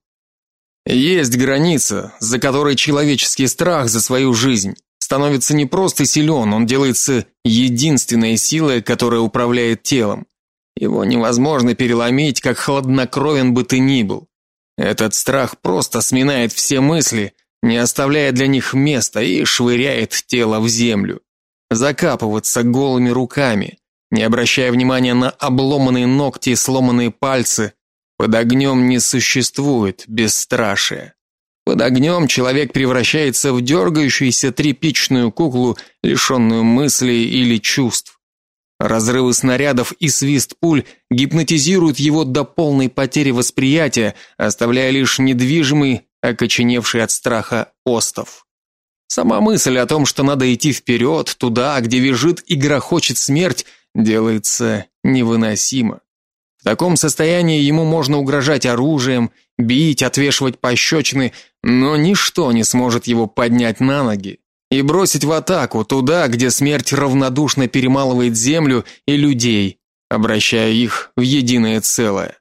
Есть граница, за которой человеческий страх за свою жизнь становится не просто силен, он делается единственной силой, которая управляет телом. Его невозможно переломить, как хладнокровен бы ты ни был. Этот страх просто сминает все мысли, не оставляя для них места и швыряет тело в землю. Закапываться голыми руками, не обращая внимания на обломанные ногти и сломанные пальцы, под огнем не существует бесстрашия. Под огнем человек превращается в дергающуюся тряпичную куклу, лишенную мыслей или чувств. Разрывы снарядов и свист пуль гипнотизируют его до полной потери восприятия, оставляя лишь недвижимый, окоченевший от страха остов. Сама мысль о том, что надо идти вперед, туда, где визжит и грохочет смерть, делается невыносимо. В таком состоянии ему можно угрожать оружием, бить, отвешивать пощечины, но ничто не сможет его поднять на ноги и бросить в атаку туда, где смерть равнодушно перемалывает землю и людей, обращая их в единое целое.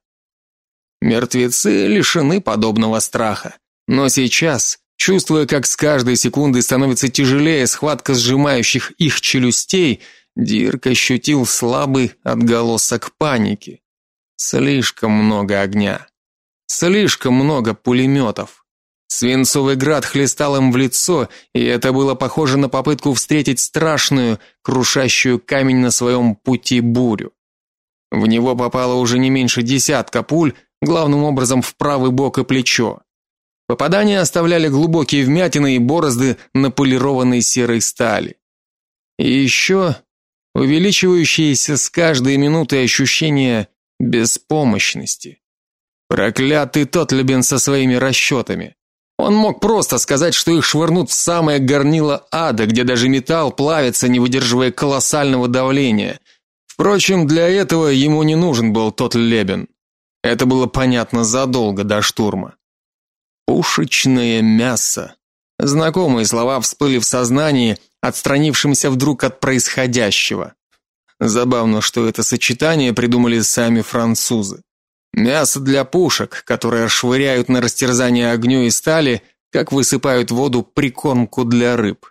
Мертвецы лишены подобного страха, но сейчас, чувствуя, как с каждой секундой становится тяжелее схватка сжимающих их челюстей, Дирк ощутил слабый отголосок паники. Слишком много огня. Слишком много пулеметов. Свинцовый град хлестал им в лицо, и это было похоже на попытку встретить страшную, крушащую камень на своем пути бурю. В него попало уже не меньше десятка пуль, главным образом в правый бок и плечо. Попадания оставляли глубокие вмятины и борозды на полированной серой стали. И еще увеличивающееся с каждой минутой ощущение беспомощности. Проклятый тот Тотлебен со своими расчетами. Он мог просто сказать, что их швырнут в самое горнило ада, где даже металл плавится, не выдерживая колоссального давления. Впрочем, для этого ему не нужен был тот Лебен. Это было понятно задолго до штурма. Пушечное мясо. Знакомые слова всплыли в сознании, отстранившимся вдруг от происходящего. Забавно, что это сочетание придумали сами французы. Мясо для пушек, которые швыряют на растерзание огню и стали, как высыпают воду прикормку для рыб.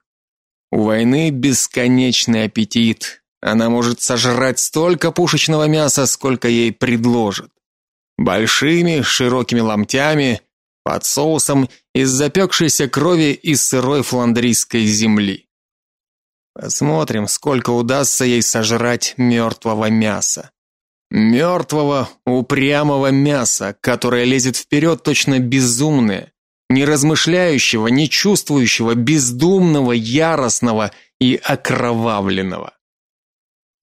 У войны бесконечный аппетит. Она может сожрать столько пушечного мяса, сколько ей предложат. Большими, широкими ломтями, под соусом из запекшейся крови и сырой фландрийской земли. Посмотрим, сколько удастся ей сожрать мертвого мяса. Мертвого, упрямого мяса, которое лезет вперед точно безумное, не размышляющего, не чувствующего, бездумного, яростного и окровавленного.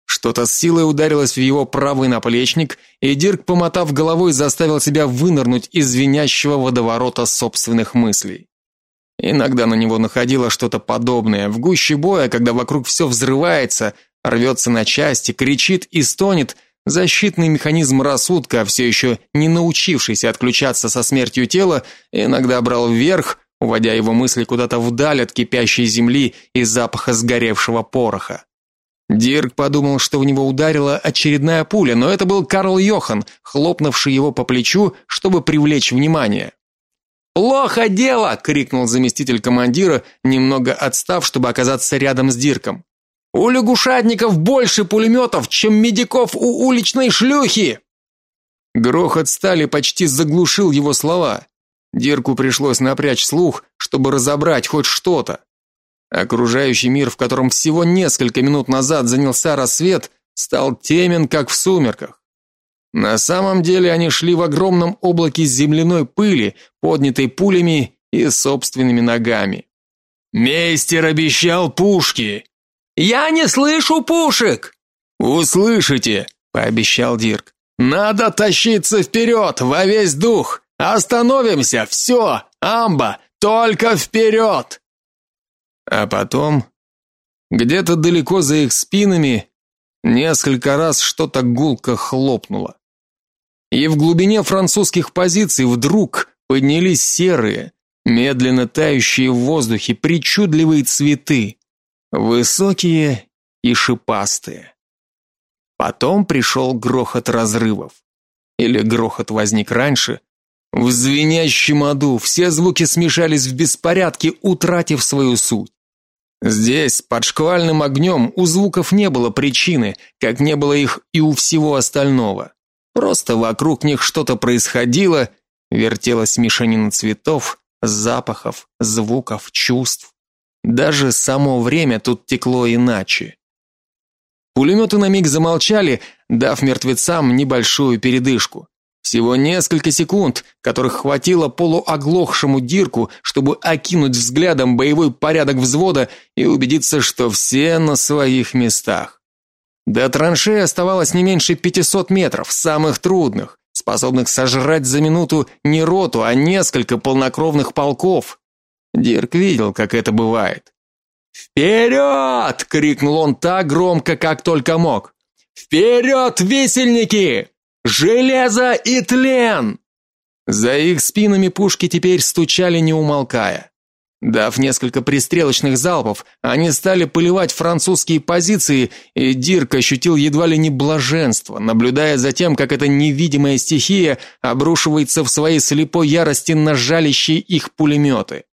Что-то с силой ударилось в его правый наплечник, и Дирк, помотав головой, заставил себя вынырнуть из звенящего водоворота собственных мыслей. Иногда на него находило что-то подобное в гуще боя, когда вокруг все взрывается, рвется на части, кричит и стонет, Защитный механизм рассудка, все еще не научившийся отключаться со смертью тела, иногда брал вверх, уводя его мысли куда-то вдаль от кипящей земли и запаха сгоревшего пороха. Дирк подумал, что в него ударила очередная пуля, но это был Карл Йохан, хлопнувший его по плечу, чтобы привлечь внимание. "Плохо дело!" крикнул заместитель командира, немного отстав, чтобы оказаться рядом с Дирком. У лягушатников больше пулеметов, чем медиков у уличной шлюхи. Грохот стали почти заглушил его слова. Дирку пришлось напрячь слух, чтобы разобрать хоть что-то. Окружающий мир, в котором всего несколько минут назад занялся рассвет, стал темен, как в сумерках. На самом деле они шли в огромном облаке земляной пыли, поднятой пулями и собственными ногами. Мейстер обещал пушки, я не слышу пушек. Услышите, пообещал Дирк. Надо тащиться вперед во весь дух. Остановимся, все, амба, только вперед!» А потом где-то далеко за их спинами несколько раз что-то гулко хлопнуло. И в глубине французских позиций вдруг поднялись серые, медленно тающие в воздухе причудливые цветы, Высокие и шипастые. Потом пришел грохот разрывов. Или грохот возник раньше. В звенящем аду все звуки смешались в беспорядке, утратив свою суть. Здесь, под шквальным огнем, у звуков не было причины, как не было их и у всего остального. Просто вокруг них что-то происходило, вертелась мешанина цветов, запахов, звуков, чувств. Даже само время тут текло иначе. Пулеметы на миг замолчали, дав мертвецам небольшую передышку. Всего несколько секунд, которых хватило полуоглохшему Дирку, чтобы окинуть взглядом боевой порядок взвода и убедиться, что все на своих местах. До траншеи оставалось не меньше 500 метров, самых трудных, способных сожрать за минуту не роту, а несколько полнокровных полков. Дирк видел, как это бывает. «Вперед!» — крикнул он так громко, как только мог. «Вперед, весельники! Железо и тлен!» За их спинами пушки теперь стучали не умолкая. Дав несколько пристрелочных залпов, они стали поливать французские позиции, и Дирк ощутил едва ли не блаженство, наблюдая за тем, как эта невидимая стихия обрушивается в своей слепой ярости на жалящие их пулеметы.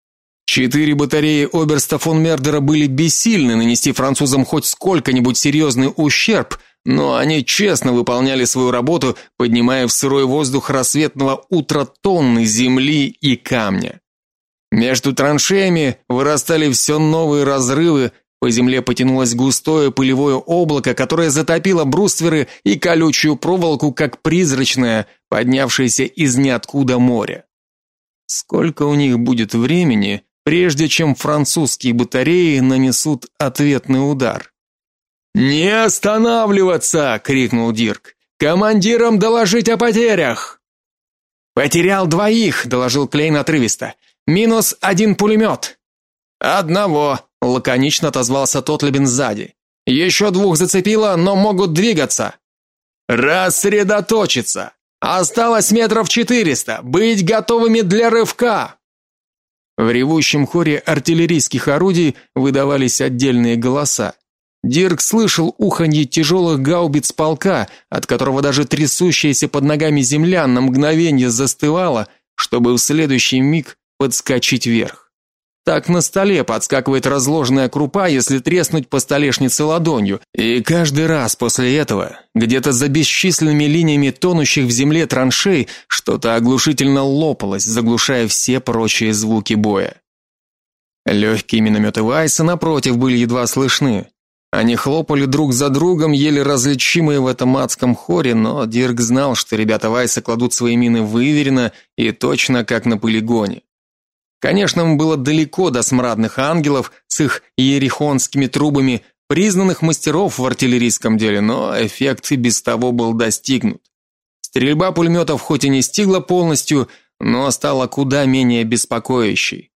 Четыре батареи оберста фон Мердера были бессильны нанести французам хоть сколько-нибудь серьезный ущерб, но они честно выполняли свою работу, поднимая в сырой воздух рассветного утра тонны земли и камня. Между траншеями вырастали все новые разрывы, по земле потянулось густое пылевое облако, которое затопило брустверы и колючую проволоку, как призрачное, поднявшееся из ниоткуда море. Сколько у них будет времени, прежде чем французские батареи нанесут ответный удар? «Не останавливаться!» — крикнул Дирк. «Командирам доложить о потерях!» «Потерял двоих!» — доложил Клейн отрывисто. «Минус один пулемет!» «Одного!» Лаконично отозвался Тотлебин сзади. «Еще двух зацепило, но могут двигаться. Рассредоточиться. Осталось метров четыреста. Быть готовыми для рывка. В ревущем хоре артиллерийских орудий выдавались отдельные голоса. Дирк слышал уханье тяжелых гаубиц полка, от которого даже трясущаяся под ногами земля на мгновение застывала, чтобы в следующий миг подскочить вверх. Так на столе подскакивает разложенная крупа, если треснуть по столешнице ладонью. И каждый раз после этого, где-то за бесчисленными линиями тонущих в земле траншей, что-то оглушительно лопалось, заглушая все прочие звуки боя. Легкие минометы Вайса напротив были едва слышны. Они хлопали друг за другом, еле различимые в этом адском хоре, но Дирк знал, что ребята Вайса кладут свои мины выверенно и точно как на полигоне. Конечно, ему было далеко до смрадных ангелов с их иерихонскими трубами, признанных мастеров в артиллерийском деле, но эффект и без того был достигнут. Стрельба пулеметов хоть и не стигла полностью, но стала куда менее беспокоящей.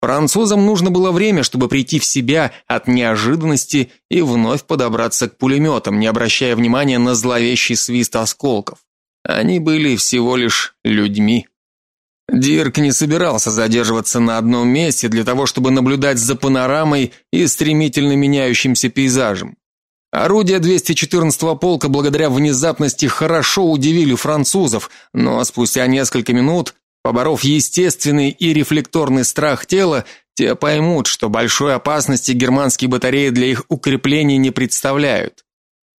Французам нужно было время, чтобы прийти в себя от неожиданности и вновь подобраться к пулеметам, не обращая внимания на зловещий свист осколков. Они были всего лишь людьми. Дирк не собирался задерживаться на одном месте для того, чтобы наблюдать за панорамой и стремительно меняющимся пейзажем. Орудия 214-го полка благодаря внезапности хорошо удивили французов, но спустя несколько минут, поборов естественный и рефлекторный страх тела, те поймут, что большой опасности германские батареи для их укреплений не представляют.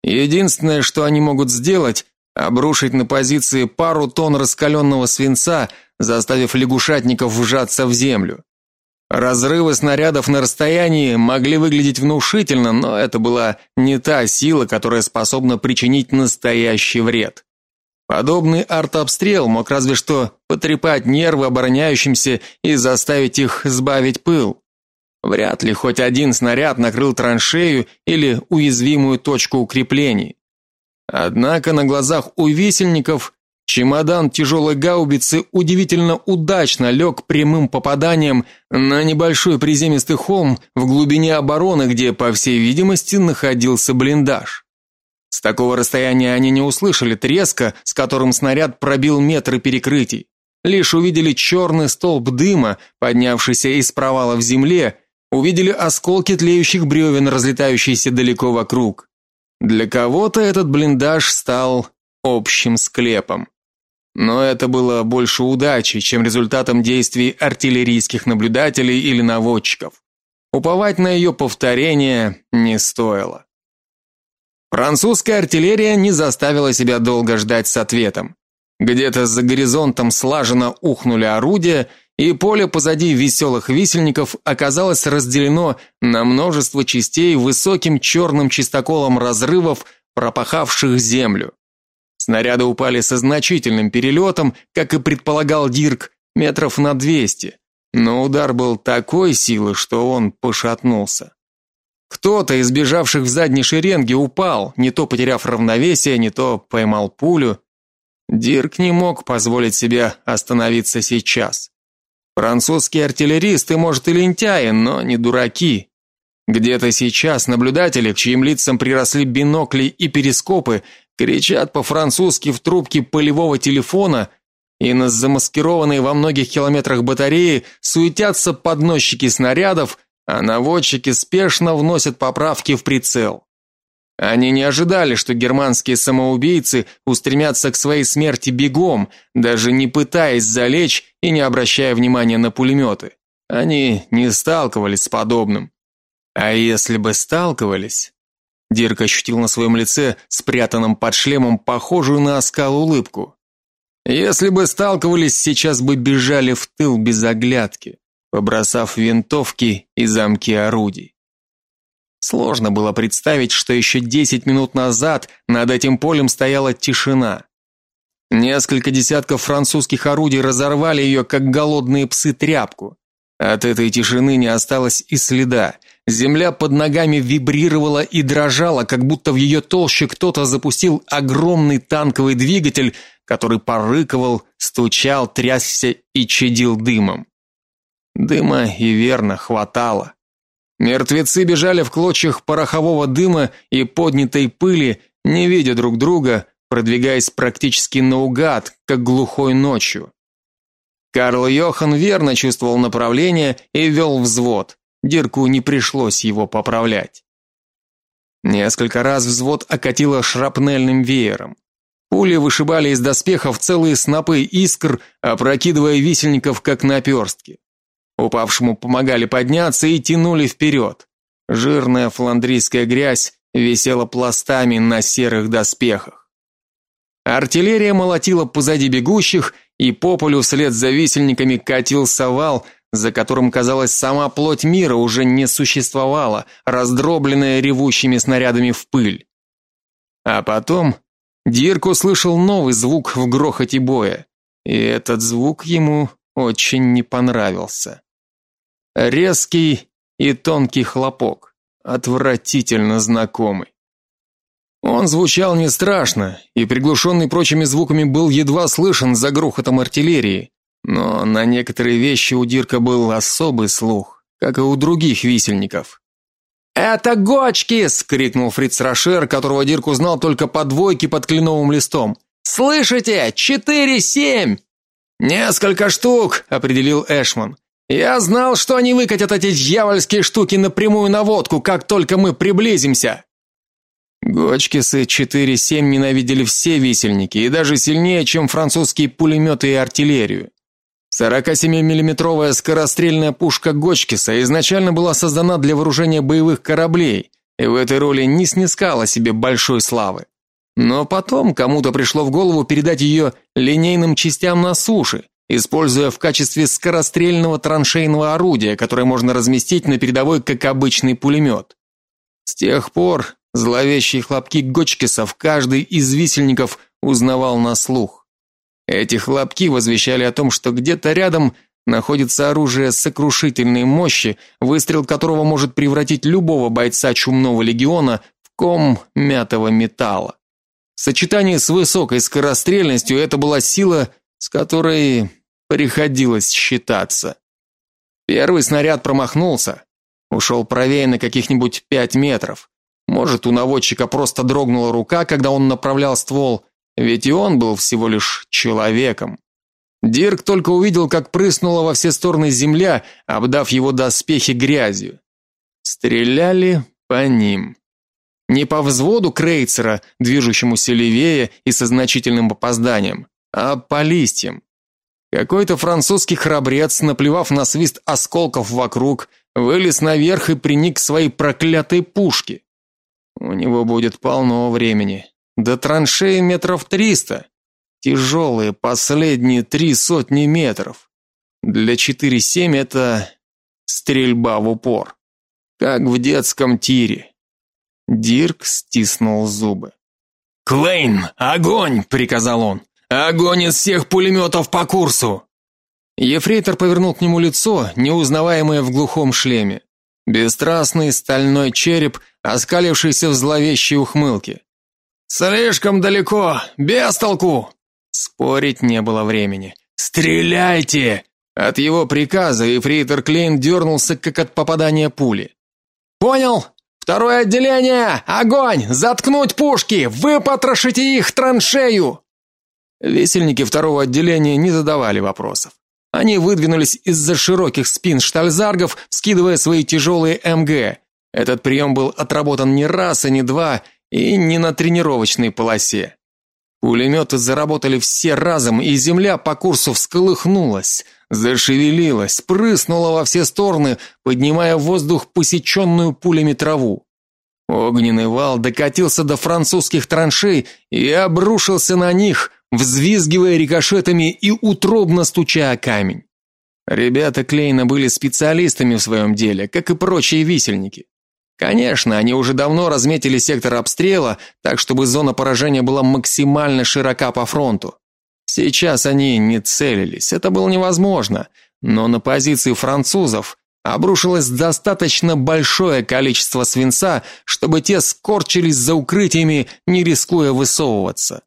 Единственное, что они могут сделать, обрушить на позиции пару тонн раскаленного свинца, заставив лягушатников вжаться в землю. Разрывы снарядов на расстоянии могли выглядеть внушительно, но это была не та сила, которая способна причинить настоящий вред. Подобный артобстрел мог разве что потрепать нервы обороняющимся и заставить их сбавить пыл. Вряд ли хоть один снаряд накрыл траншею или уязвимую точку укреплений. Однако на глазах у висельников чемодан тяжелой гаубицы удивительно удачно лег прямым попаданием на небольшой приземистый холм в глубине обороны, где, по всей видимости, находился блиндаж. С такого расстояния они не услышали треска, с которым снаряд пробил метры перекрытий. Лишь увидели черный столб дыма, поднявшийся из провала в земле, увидели осколки тлеющих бревен, разлетающиеся далеко вокруг. Для кого-то этот блиндаж стал общим склепом. Но это было больше удачей, чем результатом действий артиллерийских наблюдателей или наводчиков. Уповать на ее повторение не стоило. Французская артиллерия не заставила себя долго ждать с ответом. Где-то за горизонтом слаженно ухнули орудия, и поле позади веселых висельников оказалось разделено на множество частей высоким черным чистоколом разрывов, пропахавших землю. Снаряды упали со значительным перелетом, как и предполагал Дирк, метров на двести, но удар был такой силы, что он пошатнулся. Кто-то из бежавших в задней шеренге упал, не то потеряв равновесие, не то поймал пулю. Дирк не мог позволить себе остановиться сейчас. Французские артиллеристы, может, и лентяи, но не дураки. Где-то сейчас наблюдатели, к чьим лицам приросли бинокли и перископы, кричат по-французски в трубке полевого телефона, и на замаскированной во многих километрах батареи суетятся подносчики снарядов, а наводчики спешно вносят поправки в прицел. Они не ожидали, что германские самоубийцы устремятся к своей смерти бегом, даже не пытаясь залечь и не обращая внимания на пулеметы. Они не сталкивались с подобным. А если бы сталкивались, Дирк ощутил на своем лице, спрятанном под шлемом, похожую на оскал улыбку. Если бы сталкивались, сейчас бы бежали в тыл без оглядки, побросав винтовки и замки орудий. Сложно было представить, что еще десять минут назад над этим полем стояла тишина. Несколько десятков французских орудий разорвали ее, как голодные псы тряпку. От этой тишины не осталось и следа. Земля под ногами вибрировала и дрожала, как будто в ее толще кто-то запустил огромный танковый двигатель, который порыковал, стучал, трясся и чадил дымом. Дыма и верно хватало. Мертвецы бежали в клочьях порохового дыма и поднятой пыли, не видя друг друга, продвигаясь практически наугад, как глухой ночью. Карл Йохан верно чувствовал направление и вел взвод. Дирку не пришлось его поправлять. Несколько раз взвод окатило шрапнельным веером. Пули вышибали из доспехов целые снопы искр, опрокидывая висельников как наперстки. Упавшему помогали подняться и тянули вперед. Жирная фландрийская грязь висела пластами на серых доспехах. Артиллерия молотила позади бегущих, и по полю вслед за висельниками катился вал, за которым, казалось, сама плоть мира уже не существовала, раздробленная ревущими снарядами в пыль. А потом Дирк услышал новый звук в грохоте боя, и этот звук ему очень не понравился. Резкий и тонкий хлопок, отвратительно знакомый. Он звучал не страшно, и приглушенный прочими звуками был едва слышен за грохотом артиллерии, но на некоторые вещи у Дирка был особый слух, как и у других висельников. «Это Гочкис!» — крикнул Фриц Рошер, которого Дирк узнал только по двойке под кленовым листом. «Слышите? Четыре-семь!» «Несколько штук!» — определил Эшман. «Я знал, что они выкатят эти дьявольские штуки напрямую на водку, как только мы приблизимся!» Гочкисы 4-7 ненавидели все висельники, и даже сильнее, чем французские пулеметы и артиллерию. 47-миллиметровая скорострельная пушка Гочкиса изначально была создана для вооружения боевых кораблей, и в этой роли не снискала себе большой славы. Но потом кому-то пришло в голову передать ее линейным частям на суше, используя в качестве скорострельного траншейного орудия, которое можно разместить на передовой как обычный пулемет. С тех пор Зловещие хлопки Гочкисов каждый из висельников узнавал на слух. Эти хлопки возвещали о том, что где-то рядом находится оружие сокрушительной мощи, выстрел которого может превратить любого бойца чумного легиона в ком мятого металла. В сочетании с высокой скорострельностью это была сила, с которой приходилось считаться. Первый снаряд промахнулся, ушел правее на каких-нибудь пять метров. Может, у наводчика просто дрогнула рука, когда он направлял ствол, ведь и он был всего лишь человеком. Дирк только увидел, как прыснула во все стороны земля, обдав его доспехи грязью. Стреляли по ним. Не по взводу крейцера, движущемуся левее и со значительным опозданием, а по листьям. Какой-то французский храбрец, наплевав на свист осколков вокруг, вылез наверх и приник к своей проклятой пушке. У него будет полно времени. До траншеи метров триста. Тяжелые последние три сотни метров. Для 4-7 это стрельба в упор. Как в детском тире. Дирк стиснул зубы. «Клейн, огонь!» — приказал он. «Огонь из всех пулеметов по курсу!» Ефрейтор повернул к нему лицо, неузнаваемое в глухом шлеме. Бесстрастный стальной череп, оскалившийся в зловещей ухмылке. Слишком далеко, без толку. Спорить не было времени. Стреляйте! От его приказа Ефрейтор Клейн дернулся, как от попадания пули. Понял? Второе отделение! Огонь! Заткнуть пушки! Выпотрошите их траншею! Весельники второго отделения не задавали вопросов. Они выдвинулись из-за широких спин штальзаргов, скидывая свои тяжелые МГ. Этот прием был отработан не раз и не два, и не на тренировочной полосе. Пулеметы заработали все разом, и земля по курсу всколыхнулась, зашевелилась, прыснула во все стороны, поднимая в воздух посеченную пулями траву. Огненный вал докатился до французских траншей и обрушился на них, взвизгивая рикошетами и утробно стуча о камень. Ребята Клейна были специалистами в своем деле, как и прочие висельники. Конечно, они уже давно разметили сектор обстрела, так чтобы зона поражения была максимально широка по фронту. Сейчас они не целились, это было невозможно, но на позиции французов обрушилось достаточно большое количество свинца, чтобы те скорчились за укрытиями, не рискуя высовываться.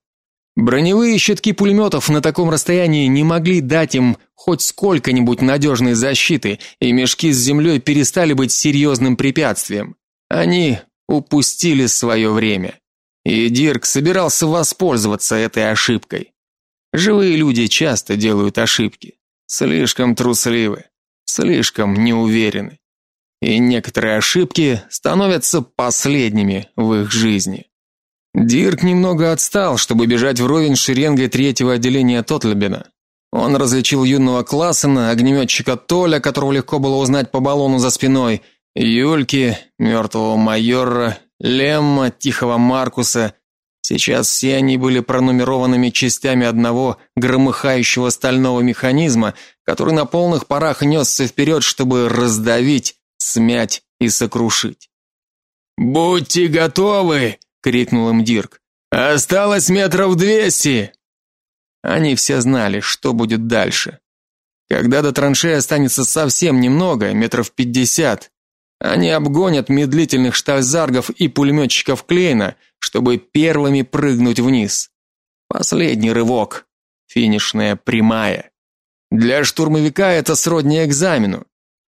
Броневые щитки пулеметов на таком расстоянии не могли дать им хоть сколько-нибудь надежной защиты, и мешки с землей перестали быть серьезным препятствием. Они упустили свое время. И Дирк собирался воспользоваться этой ошибкой. Живые люди часто делают ошибки, слишком трусливы, слишком неуверены. И некоторые ошибки становятся последними в их жизни. Дирк немного отстал, чтобы бежать вровень с шеренгой третьего отделения Тотлебена. Он различил юного Классена, огнеметчика Толя, которого легко было узнать по баллону за спиной, Юльки, мертвого майора, Лемма, тихого Маркуса. Сейчас все они были пронумерованными частями одного громыхающего стального механизма, который на полных парах несся вперед, чтобы раздавить, смять и сокрушить. "Будьте готовы!" крикнул им Дирк. Осталось метров двести!» Они все знали, что будет дальше. Когда до траншеи останется совсем немного, метров пятьдесят, они обгонят медлительных штальзаргов и пулеметчиков Клейна, чтобы первыми прыгнуть вниз. Последний рывок. Финишная прямая. Для штурмовика это сродни экзамену.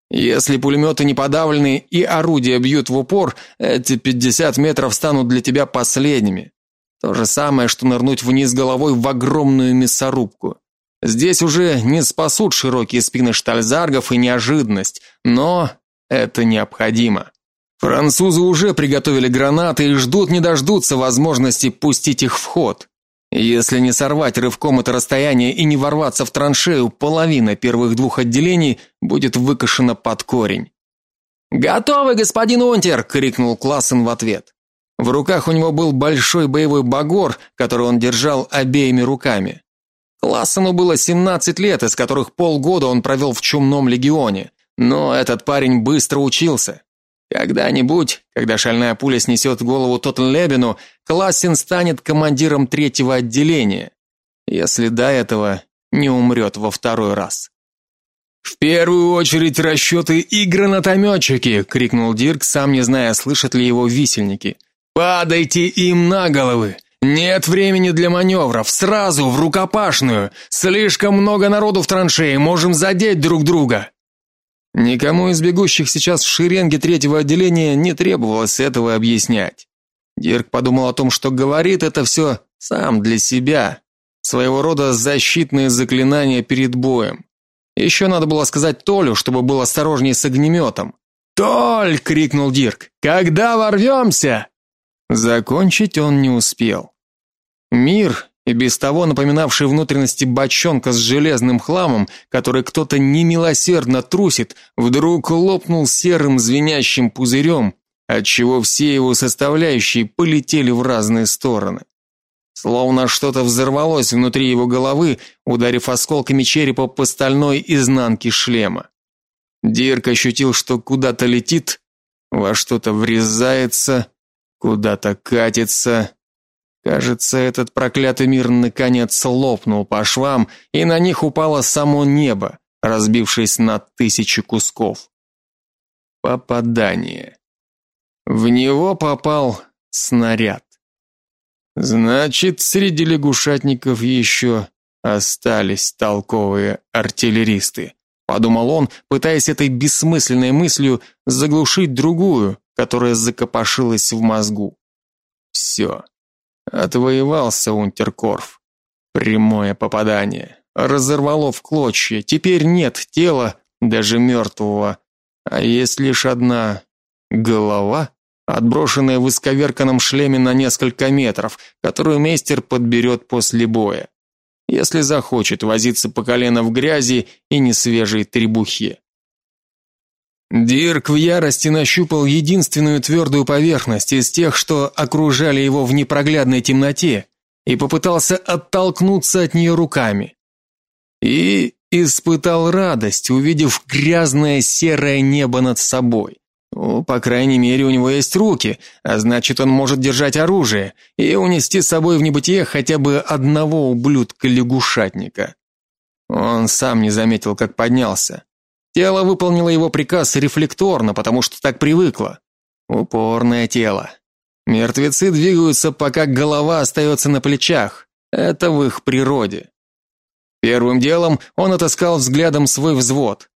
Если пулеметы не подавлены и орудия бьют в упор, эти 50 метров станут для тебя последними. То же самое, что нырнуть вниз головой в огромную мясорубку. Здесь уже не спасут широкие спины штальзаргов и неожиданность, но это необходимо. Французы уже приготовили гранаты и ждут не дождутся возможности пустить их в ход. Если не сорвать рывком это расстояние и не ворваться в траншею, половина первых двух отделений будет выкошена под корень. "Готовы, господин Унтер!" крикнул Классен в ответ. В руках у него был большой боевой багор, который он держал обеими руками. Классену было 17 лет, из которых полгода он провел в чумном легионе, но этот парень быстро учился. Когда-нибудь, когда шальная пуля снесет голову Тоттенлебену, Классин станет командиром третьего отделения, если до этого не умрет во второй раз. В первую очередь расчеты и гранатометчики!» — крикнул Дирк, сам не зная, слышат ли его висельники. Падайте им на головы. Нет времени для маневров, сразу в рукопашную. Слишком много народу в траншее, можем задеть друг друга. Никому из бегущих сейчас в шеренге третьего отделения не требовалось этого объяснять. Дирк подумал о том, что говорит это все сам для себя, своего рода защитные заклинания перед боем. Еще надо было сказать Толю, чтобы был осторожнее с огнеметом. "Толь!" крикнул Дирк. "Когда ворвемся?» Закончить он не успел. Мир, и без того напоминавший внутренности бочонка с железным хламом, который кто-то немилосердно трусит, вдруг лопнул серым звенящим пузырем, отчего все его составляющие полетели в разные стороны. Словно что-то взорвалось внутри его головы, ударив осколками черепа по стальной изнанке шлема. Дирк ощутил, что куда-то летит, во что-то врезается, куда-то катится. Кажется, этот проклятый мир наконец лопнул по швам, и на них упало само небо, разбившись на тысячи кусков. Попадание. В него попал снаряд. Значит, среди лягушатников еще остались толковые артиллеристы, подумал он, пытаясь этой бессмысленной мыслью заглушить другую, которая закопошилась в мозгу. Все. Отвоевался Унтеркорф. Прямое попадание. Разорвало в клочья. Теперь нет тела, даже мертвого, а есть лишь одна голова, отброшенная в исковерканном шлеме на несколько метров, которую мейстер подберет после боя. Если захочет возиться по колено в грязи и несвежей требухе. Дирк в ярости нащупал единственную твердую поверхность из тех, что окружали его в непроглядной темноте, и попытался оттолкнуться от нее руками. И испытал радость, увидев грязное серое небо над собой. Ну, по крайней мере, у него есть руки, а значит, он может держать оружие и унести с собой в небытие хотя бы одного ублюдка-лягушатника. Он сам не заметил, как поднялся. Тело выполнило его приказ рефлекторно, потому что так привыкло. Упорное тело. Мертвецы двигаются, пока голова остается на плечах. Это в их природе. Первым делом он отыскал взглядом свой взвод.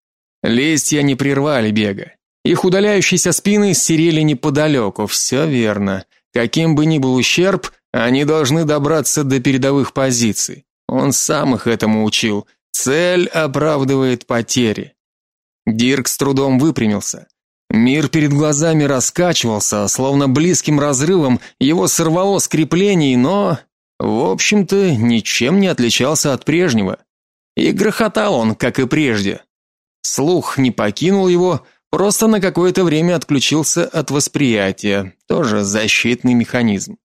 Листья не прервали бега. Их удаляющиеся спины серели неподалеку. Все верно. Каким бы ни был ущерб, они должны добраться до передовых позиций. Он сам их этому учил. Цель оправдывает потери. Дирк с трудом выпрямился. Мир перед глазами раскачивался, словно близким разрывом его сорвало с креплений, но, в общем-то, ничем не отличался от прежнего. И грохотал он, как и прежде. Слух не покинул его, просто на какое-то время отключился от восприятия, тоже защитный механизм.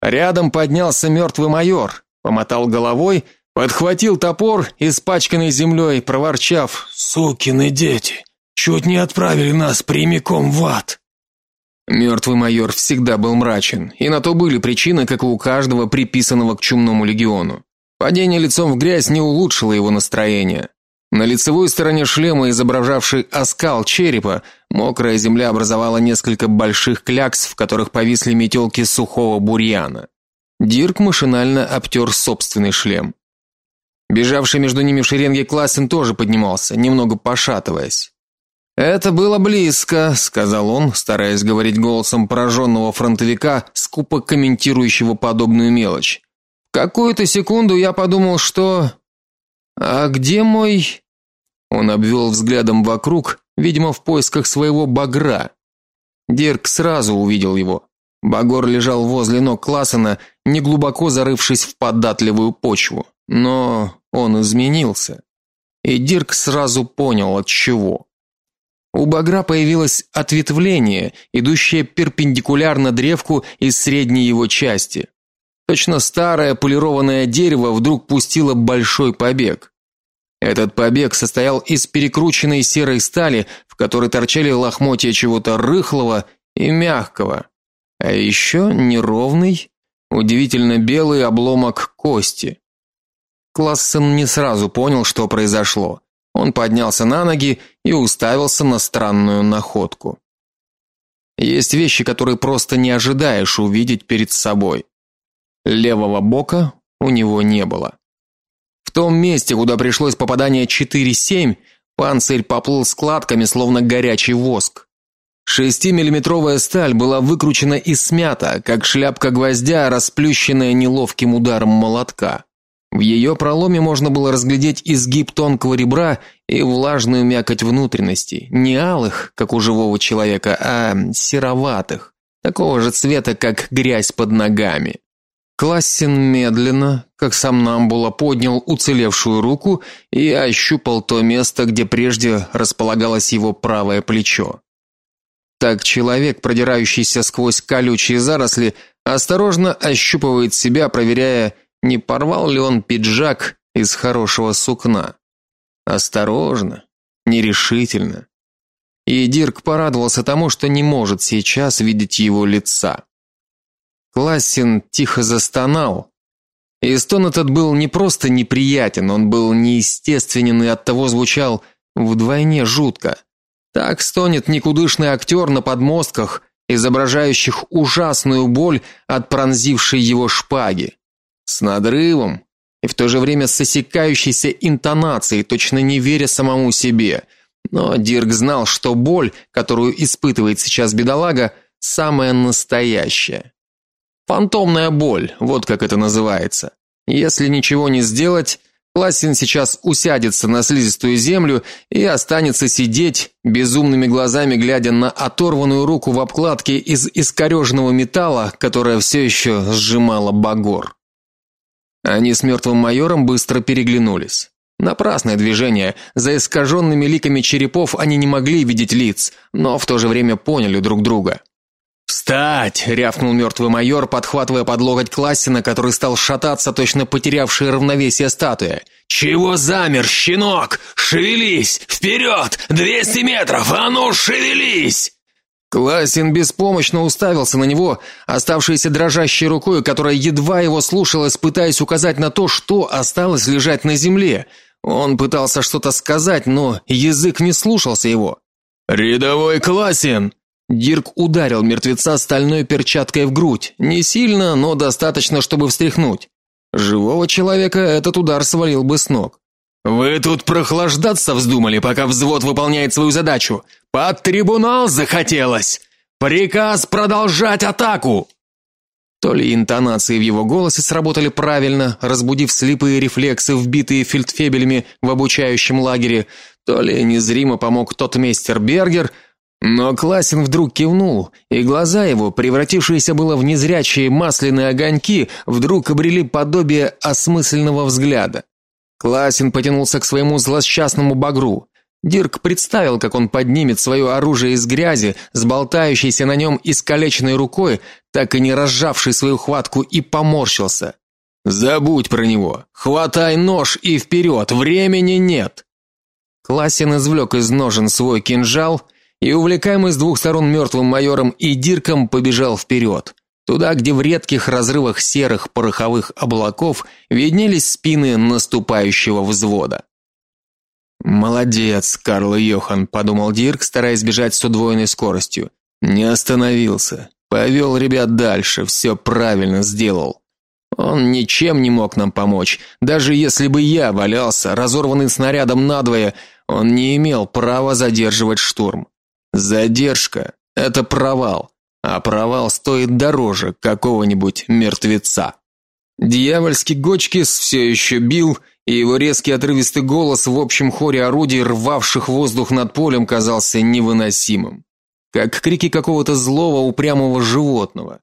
Рядом поднялся мертвый майор, помотал головой, подхватил топор, испачканный землей, проворчав: "Сукины дети, чуть не отправили нас прямиком в ад". Мертвый майор всегда был мрачен, и на то были причины, как у каждого приписанного к чумному легиону. Падение лицом в грязь не улучшило его настроение. На лицевой стороне шлема, изображавшей оскал черепа, мокрая земля образовала несколько больших клякс, в которых повисли метелки сухого бурьяна. Дирк машинально обтер собственный шлем. Бежавший между ними в шеренге Классен тоже поднимался, немного пошатываясь. Это было близко, сказал он, стараясь говорить голосом пораженного фронтовика, скупо комментирующего подобную мелочь. Какую-то секунду я подумал, что А где мой он обвел взглядом вокруг, видимо, в поисках своего багра. Дирк сразу увидел его. Багор лежал возле ног Классена, неглубоко зарывшись в податливую почву, но он изменился. И Дирк сразу понял от чего. У багра появилось ответвление, идущее перпендикулярно древку из средней его части. Точно старое полированное дерево вдруг пустило большой побег. Этот побег состоял из перекрученной серой стали, в которой торчали лохмотья чего-то рыхлого и мягкого, а еще неровный, удивительно белый обломок кости. Классен не сразу понял, что произошло. Он поднялся на ноги и уставился на странную находку. Есть вещи, которые просто не ожидаешь увидеть перед собой. Левого бока у него не было. В том месте, куда пришлось попадание 4-7, панцирь поплыл складками, словно горячий воск. Шестимиллиметровая сталь была выкручена и смята, как шляпка гвоздя, расплющенная неловким ударом молотка. В ее проломе можно было разглядеть изгиб тонкого ребра и влажную мякоть внутренностей, не алых, как у живого человека, а сероватых, такого же цвета, как грязь под ногами. Классин медленно, как сам Намбула, поднял уцелевшую руку и ощупал то место, где прежде располагалось его правое плечо. Так человек, продирающийся сквозь колючие заросли, осторожно ощупывает себя, проверяя, не порвал ли он пиджак из хорошего сукна. Осторожно, нерешительно. И Дирк порадовался тому, что не может сейчас видеть его лица. Классин тихо застонал. И стон этот был не просто неприятен, он был неестественен и оттого звучал вдвойне жутко. Так стонет никудышный актер на подмостках, изображающих ужасную боль от пронзившей его шпаги. С надрывом и в то же время с осекающейся интонацией, точно не веря самому себе. Но Дирк знал, что боль, которую испытывает сейчас бедолага, самая настоящая. Фантомная боль, вот как это называется. Если ничего не сделать, Классин сейчас усядется на слизистую землю и останется сидеть, безумными глазами глядя на оторванную руку в обкладке из искореженного металла, которая все еще сжимала багор. Они с мертвым майором быстро переглянулись. Напрасное движение. За искаженными ликами черепов они не могли видеть лиц, но в то же время поняли друг друга. «Встать!» – рявкнул мертвый майор, подхватывая под локоть Классина, который стал шататься, точно потерявший равновесие статуя. «Чего замер, щенок? Шевелись! Вперед! Двести метров! А ну, шевелись!» Классин беспомощно уставился на него, оставшейся дрожащей рукой, которая едва его слушалась, пытаясь указать на то, что осталось лежать на земле. Он пытался что-то сказать, но язык не слушался его. «Рядовой Классин!» Дирк ударил мертвеца стальной перчаткой в грудь, не сильно, но достаточно, чтобы встряхнуть. Живого человека этот удар свалил бы с ног. Вы тут прохлаждаться вздумали, пока взвод выполняет свою задачу. Под трибунал захотелось. Приказ продолжать атаку. То ли интонации в его голосе сработали правильно, разбудив слепые рефлексы, вбитые фельдфебелями в обучающем лагере, то ли незримо помог тот мейстер Бергер, но Классин вдруг кивнул, и глаза его, превратившиеся было в незрячие масляные огоньки, вдруг обрели подобие осмысленного взгляда. Классин потянулся к своему злосчастному багру. Дирк представил, как он поднимет свое оружие из грязи, с болтающейся на нем искалеченной рукой, так и не разжавший свою хватку, и поморщился. Забудь про него. Хватай нож и вперед, времени нет. Классин извлек из ножен свой кинжал и, увлекаемый с двух сторон мертвым майором и Дирком, побежал вперед, туда, где в редких разрывах серых пороховых облаков виднелись спины наступающего взвода. Молодец, Карл Йохан, подумал Дирк, стараясь бежать с удвоенной скоростью. Не остановился, повел ребят дальше, все правильно сделал. Он ничем не мог нам помочь. Даже если бы я валялся, разорванный снарядом надвое, он не имел права задерживать штурм. Задержка это провал, а провал стоит дороже какого-нибудь мертвеца. Дьявольский Гочкис все еще бил, и его резкий отрывистый голос в общем хоре орудий, рвавших воздух над полем, казался невыносимым, как крики какого-то злого упрямого животного.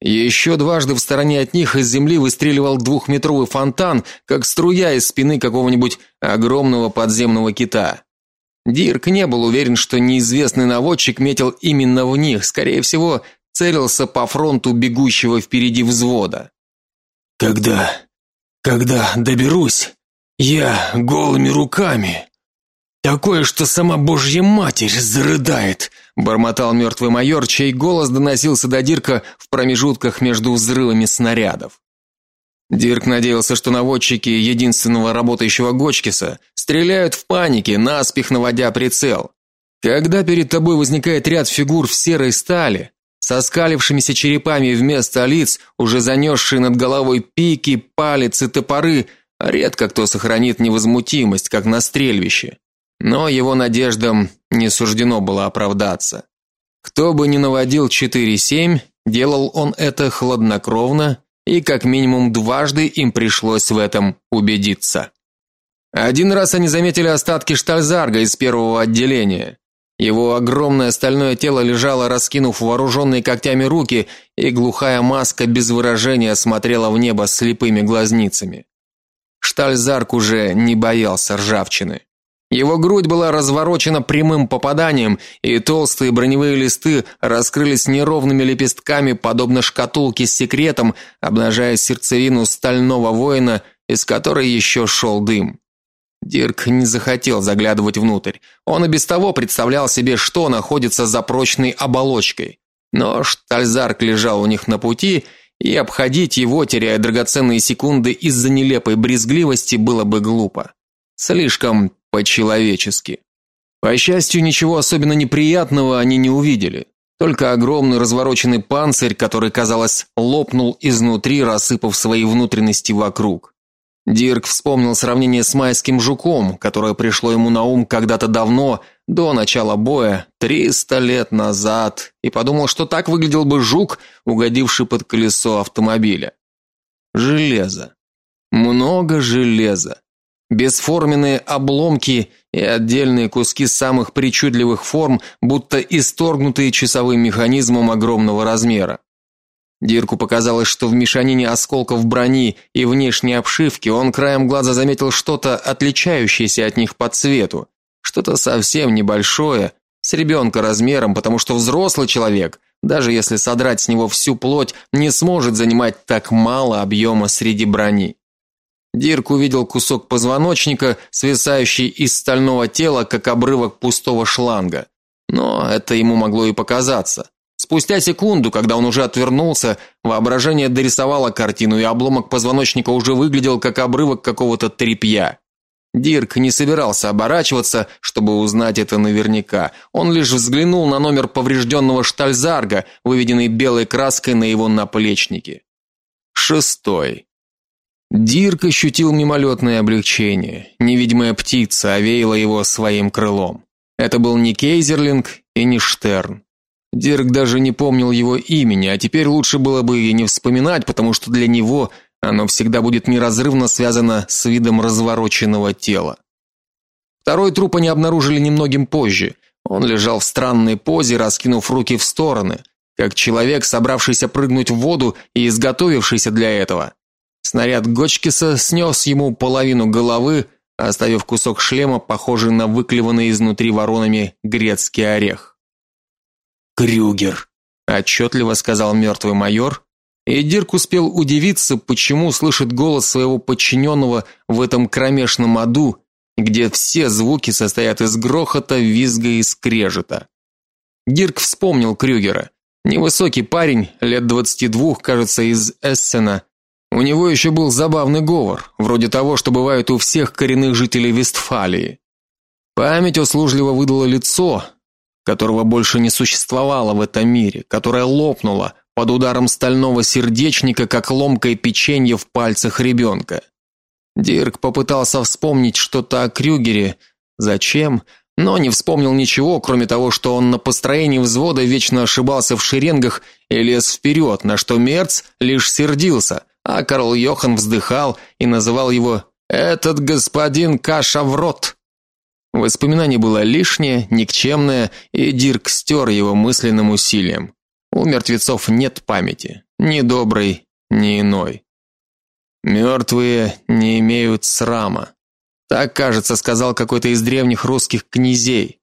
Еще дважды в стороне от них из земли выстреливал двухметровый фонтан, как струя из спины какого-нибудь огромного подземного кита. Дирк не был уверен, что неизвестный наводчик метил именно в них, скорее всего, целился по фронту бегущего впереди взвода. Когда когда доберусь, я голыми руками такое, что сама Божья Матерь зарыдает, бормотал мертвый майор, чей голос доносился до Дирка в промежутках между взрывами снарядов. Дирк надеялся, что наводчики единственного работающего Гочкиса стреляют в панике, наспех наводя прицел. Когда перед тобой возникает ряд фигур в серой стали, со скалившимися черепами вместо лиц, уже занесшие над головой пики, палец и топоры, редко кто сохранит невозмутимость, как на стрельбище. Но его надеждам не суждено было оправдаться. Кто бы ни наводил 4-7, делал он это хладнокровно и как минимум дважды им пришлось в этом убедиться. Один раз они заметили остатки штальзарга из первого отделения. Его огромное стальное тело лежало, раскинув вооруженные когтями руки, и глухая маска без выражения смотрела в небо слепыми глазницами. Штальзарк уже не боялся ржавчины. Его грудь была разворочена прямым попаданием, и толстые броневые листы раскрылись неровными лепестками, подобно шкатулке с секретом, обнажая сердцевину стального воина, из которой еще шел дым. Дирк не захотел заглядывать внутрь. Он и без того представлял себе, что находится за прочной оболочкой. Но Штальзарк лежал у них на пути, и обходить его, теряя драгоценные секунды из-за нелепой брезгливости, было бы глупо. Слишком по-человечески. По счастью, ничего особенно неприятного они не увидели. Только огромный развороченный панцирь, который, казалось, лопнул изнутри, рассыпав свои внутренности вокруг. Дирк вспомнил сравнение с майским жуком, которое пришло ему на ум когда-то давно, до начала боя, триста лет назад, и подумал, что так выглядел бы жук, угодивший под колесо автомобиля. Железо. Много железа. бесформенные обломки и отдельные куски самых причудливых форм, будто исторгнутые часовым механизмом огромного размера. Дирку показалось, что в мешанине осколков брони и внешней обшивки он краем глаза заметил что-то отличающееся от них по цвету, что-то совсем небольшое, с ребенка размером, потому что взрослый человек, даже если содрать с него всю плоть, не сможет занимать так мало объема среди брони. Дирк увидел кусок позвоночника, свисающий из стального тела, как обрывок пустого шланга. Но это ему могло и показаться. Спустя секунду, когда он уже отвернулся, воображение дорисовало картину, и обломок позвоночника уже выглядел как обрывок какого-то тряпья. Дирк не собирался оборачиваться, чтобы узнать это наверняка. Он лишь взглянул на номер поврежденного штальзарга, выведенный белой краской на его наплечнике. Шестой. Дирк ощутил мимолетное облегчение. Невидимая птица овеяла его своим крылом. Это был не Кейзерлинг и не Штерн. Дирк даже не помнил его имени, а теперь лучше было бы и не вспоминать, потому что для него оно всегда будет неразрывно связано с видом развороченного тела. Второй труп они обнаружили немногим позже. Он лежал в странной позе, раскинув руки в стороны, как человек, собравшийся прыгнуть в воду и изготовившийся для этого. Снаряд Гочкиса снес ему половину головы, оставив кусок шлема, похожий на выклеванный изнутри воронами грецкий орех. Крюгер, отчетливо сказал мертвый майор, и Дирк успел удивиться, почему слышит голос своего подчиненного в этом кромешном аду, где все звуки состоят из грохота, визга и скрежета. Дирк вспомнил Крюгера. Невысокий парень, лет двадцати двух, кажется, из Эссена. У него еще был забавный говор, вроде того, что бывает у всех коренных жителей Вестфалии. Память услужливо выдала лицо, которого больше не существовало в этом мире, которое лопнуло под ударом стального сердечника, как ломкое печенье в пальцах ребенка. Дирк попытался вспомнить что-то о Крюгере, зачем, но не вспомнил ничего, кроме того, что он на построении взвода вечно ошибался в шеренгах и лез вперед, на что Мерц лишь сердился, а Карл Йохан вздыхал и называл его этот господин каша в рот. Воспоминание было лишнее, никчемное, и Дирк стер его мысленным усилием. У мертвецов нет памяти, ни доброй, ни иной. Мертвые не имеют срама. Так, кажется, сказал какой-то из древних русских князей.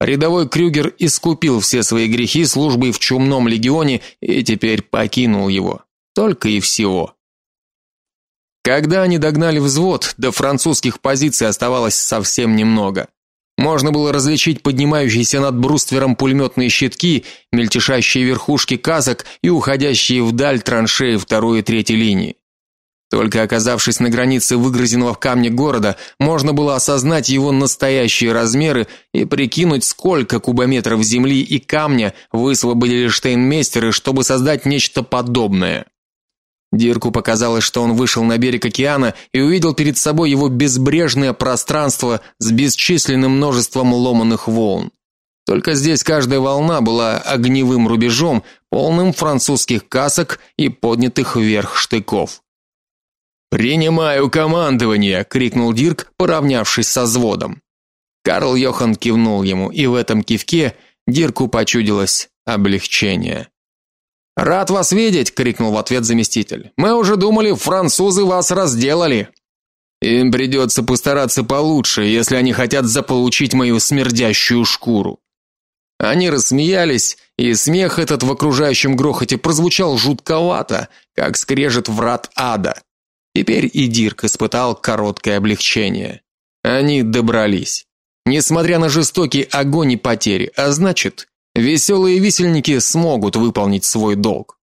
Рядовой Крюгер искупил все свои грехи службой в чумном легионе и теперь покинул его. Только и всего. Когда они догнали взвод, до французских позиций оставалось совсем немного. Можно было различить поднимающиеся над бруствером пулеметные щитки, мельтешащие верхушки касок и уходящие вдаль траншеи второй и третьей линии. Только оказавшись на границе выгрызенного в камне города, можно было осознать его настоящие размеры и прикинуть, сколько кубометров земли и камня высвободили штейнмейстеры, чтобы создать нечто подобное. Дирку показалось, что он вышел на берег океана и увидел перед собой его безбрежное пространство с бесчисленным множеством ломаных волн. Только здесь каждая волна была огневым рубежом, полным французских касок и поднятых вверх штыков. "Принимаю командование", крикнул Дирк, поравнявшись со взводом. Карл Йохан кивнул ему, и в этом кивке Дирку почудилось облегчение. Рад вас видеть, крикнул в ответ заместитель. Мы уже думали, французы вас разделали. Им придется постараться получше, если они хотят заполучить мою смердящую шкуру. Они рассмеялись, и смех этот в окружающем грохоте прозвучал жутковато, как скрежет врат ада. Теперь и Дирк испытал короткое облегчение. Они добрались. Несмотря на жестокий огонь и потери, а значит, Веселые висельники смогут выполнить свой долг.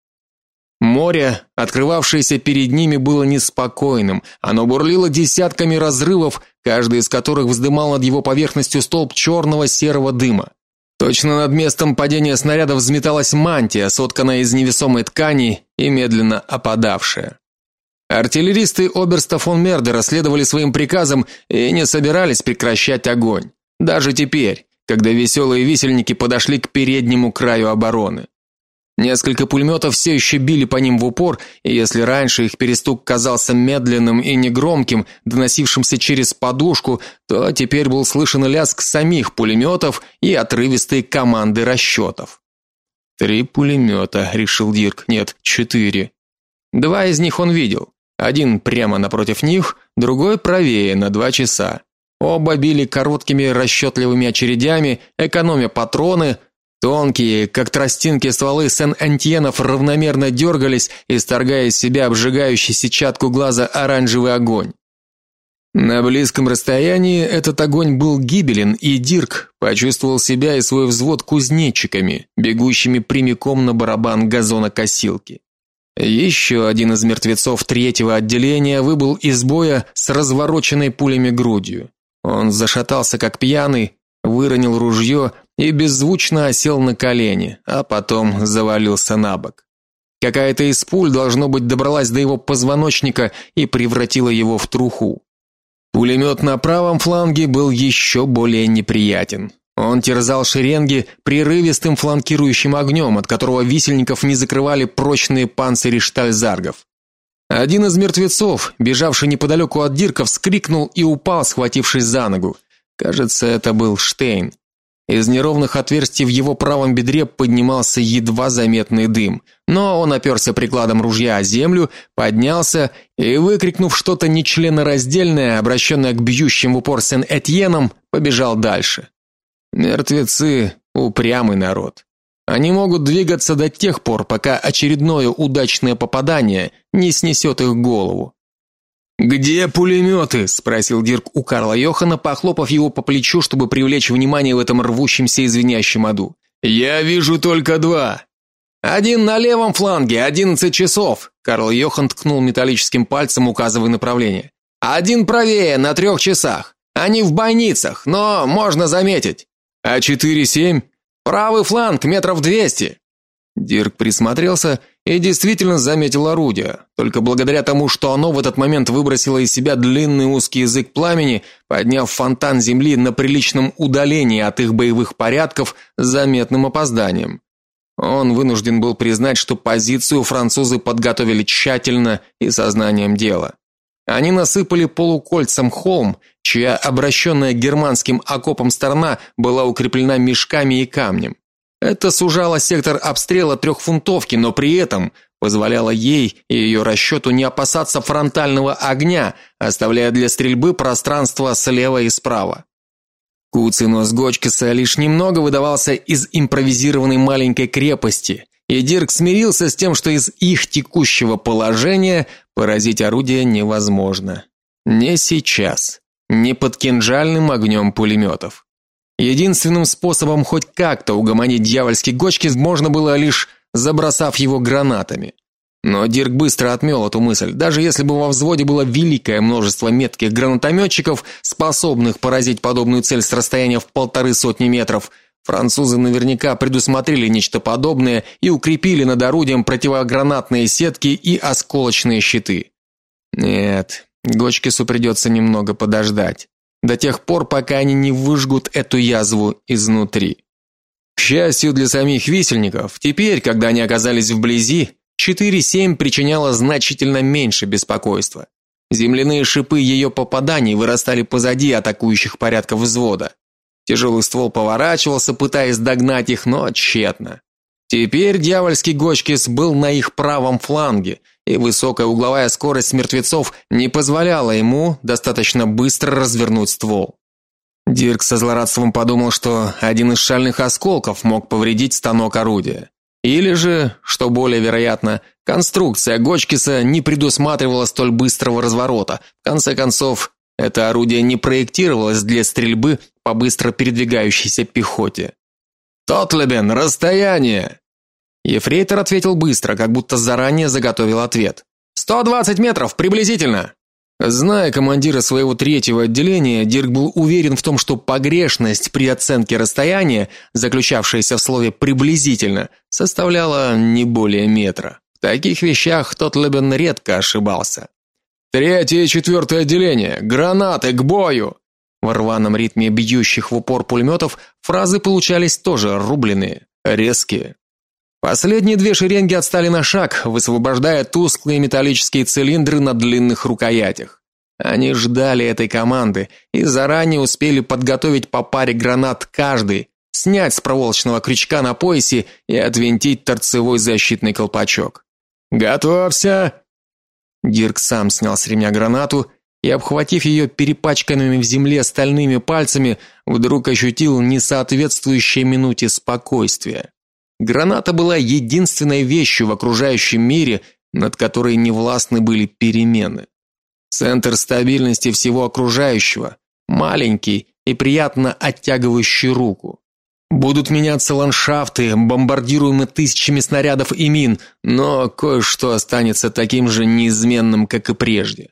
Море, открывавшееся перед ними, было неспокойным. Оно бурлило десятками разрывов, каждый из которых вздымал над его поверхностью столб черного серого дыма. Точно над местом падения снаряда взметалась мантия, сотканная из невесомой ткани и медленно опадавшая. Артиллеристы оберста фон Мердера следовали своим приказам и не собирались прекращать огонь. Даже теперь, когда веселые висельники подошли к переднему краю обороны. Несколько пулеметов все еще били по ним в упор, и если раньше их перестук казался медленным и негромким, доносившимся через подушку, то теперь был слышен лязг самих пулеметов и отрывистые команды расчетов. Три пулемета», — решил Дирк. Нет, четыре. Два из них он видел. Один прямо напротив них, другой правее на два часа. Оба били короткими расчетливыми очередями, экономя патроны, Тонкие, как тростинки стволы Сен-Антьенов равномерно дергались, исторгая из себя обжигающий сетчатку глаза оранжевый огонь. На близком расстоянии этот огонь был гибелен, и Дирк почувствовал себя и свой взвод кузнечиками, бегущими прямиком на барабан газонокосилки. Еще один из мертвецов третьего отделения выбыл из боя с развороченной пулями грудью. Он зашатался как пьяный, выронил ружье и беззвучно осел на колени, а потом завалился на бок. Какая-то из пуль должно быть добралась до его позвоночника и превратила его в труху. Пулемет на правом фланге был еще более неприятен. Он терзал шеренги прерывистым фланкирующим огнем, от которого висельников не закрывали прочные панцири штальзаргов. Один из мертвецов, бежавший неподалеку от Дирка, вскрикнул и упал, схватившись за ногу. Кажется, это был Штейн. Из неровных отверстий в его правом бедре поднимался едва заметный дым, но он оперся прикладом ружья о землю, поднялся и, выкрикнув что-то нечленораздельное, обращенное к бьющим в упор Сен-Этьенам, побежал дальше. Мертвецы упрямый народ. Они могут двигаться до тех пор, пока очередное удачное попадание не снесет их голову. «Где пулеметы?» – спросил Дирк у Карла Йохана, похлопав его по плечу, чтобы привлечь внимание в этом рвущемся и звенящем аду. «Я вижу только два». «Один на левом фланге, одиннадцать часов», – Карл Йохан ткнул металлическим пальцем, указывая направление. «Один правее, на трех часах. Они в бойницах, но можно заметить». «А четыре семь?» «Правый фланг, метров двести». Дирк присмотрелся и действительно заметил орудие. Только благодаря тому, что оно в этот момент выбросило из себя длинный узкий язык пламени, подняв фонтан земли на приличном удалении от их боевых порядков с заметным опозданием. Он вынужден был признать, что позицию французы подготовили тщательно и сознанием дела. Они насыпали полукольцем холм, чья обращенная германским окопом сторона была укреплена мешками и камнем. Это сужало сектор обстрела трехфунтовки, но при этом позволяло ей и ее расчету не опасаться фронтального огня, оставляя для стрельбы пространство слева и справа. Куцинос Гочкиса лишь немного выдавался из импровизированной маленькой крепости, и Дирк смирился с тем, что из их текущего положения поразить орудие невозможно. Не сейчас, не под кинжальным огнем пулеметов. Единственным способом хоть как-то угомонить дьявольский Гочкис можно было лишь забросав его гранатами. Но Дирк быстро отмел эту мысль. Даже если бы во взводе было великое множество метких гранатометчиков, способных поразить подобную цель с расстояния в полторы сотни метров, французы наверняка предусмотрели нечто подобное и укрепили над орудием противогранатные сетки и осколочные щиты. Нет, Гочкису придется немного подождать до тех пор, пока они не выжгут эту язву изнутри. К счастью для самих висельников, теперь, когда они оказались вблизи, 4-7 причиняло значительно меньше беспокойства. Земляные шипы ее попаданий вырастали позади атакующих порядков взвода. Тяжелый ствол поворачивался, пытаясь догнать их, но тщетно. Теперь дьявольский Гочкис был на их правом фланге, и высокая угловая скорость мертвецов не позволяла ему достаточно быстро развернуть ствол. Дирк со злорадством подумал, что один из шальных осколков мог повредить станок орудия. Или же, что более вероятно, конструкция Гочкиса не предусматривала столь быстрого разворота. В конце концов, это орудие не проектировалось для стрельбы по быстро передвигающейся пехоте. Тотлебен, расстояние. Ефрейтор ответил быстро, как будто заранее заготовил ответ. «Сто двадцать метров приблизительно. Зная командира своего третьего отделения, Дирк был уверен в том, что погрешность при оценке расстояния, заключавшаяся в слове приблизительно, составляла не более метра. В таких вещах Тотлебен редко ошибался. Третье и четвертое отделение. Гранаты к бою. В рваном ритме бьющих в упор пулеметов фразы получались тоже рубленые, резкие. Последние две шеренги отстали на шаг, высвобождая тусклые металлические цилиндры на длинных рукоятях. Они ждали этой команды и заранее успели подготовить по паре гранат каждый, снять с проволочного крючка на поясе и отвинтить торцевой защитный колпачок. Готовься. Дирк сам снял с ремня гранату и, обхватив ее перепачканными в земле стальными пальцами, вдруг ощутил несоответствующее минуте спокойствие. Граната была единственной вещью в окружающем мире, над которой невластны были перемены. Центр стабильности всего окружающего, маленький и приятно оттягивающий руку. Будут меняться ландшафты, бомбардируемые тысячами снарядов и мин, но кое-что останется таким же неизменным, как и прежде.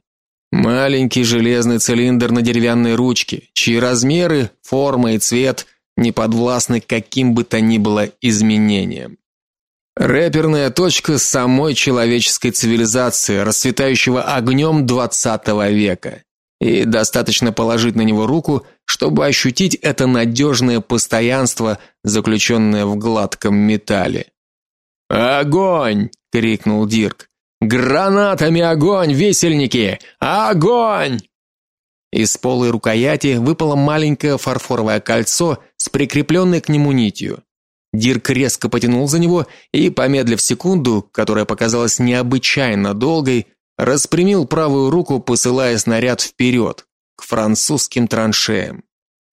Маленький железный цилиндр на деревянной ручке, чьи размеры, форма и цвет не подвластны каким бы то ни было изменениям. Рэперная точка самой человеческой цивилизации, расцветающего огнем XX века. И достаточно положить на него руку, чтобы ощутить это надежное постоянство, заключенное в гладком металле. "Огонь!" крикнул Дирк. "Гранатами огонь, весельники! Огонь!" Из полой рукояти выпало маленькое фарфоровое кольцо с прикрепленной к нему нитью. Дирк резко потянул за него и, помедлив секунду, которая показалась необычайно долгой, распрямил правую руку, посылая снаряд вперед, к французским траншеям.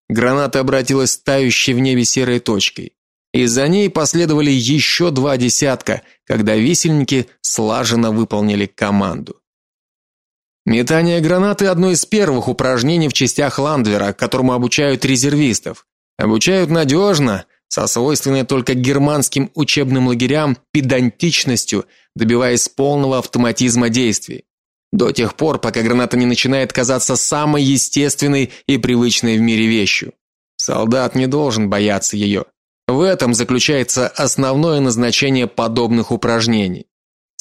Граната обратилась тающей в небе серой точкой, и за ней последовали еще два десятка, когда висельники слаженно выполнили команду. Метание гранаты одно из первых упражнений в частях Ландвера, которому обучают резервистов. Обучают надежно, со свойственной только германским учебным лагерям педантичностью, добиваясь полного автоматизма действий. До тех пор, пока граната не начинает казаться самой естественной и привычной в мире вещью. Солдат не должен бояться ее. В этом заключается основное назначение подобных упражнений.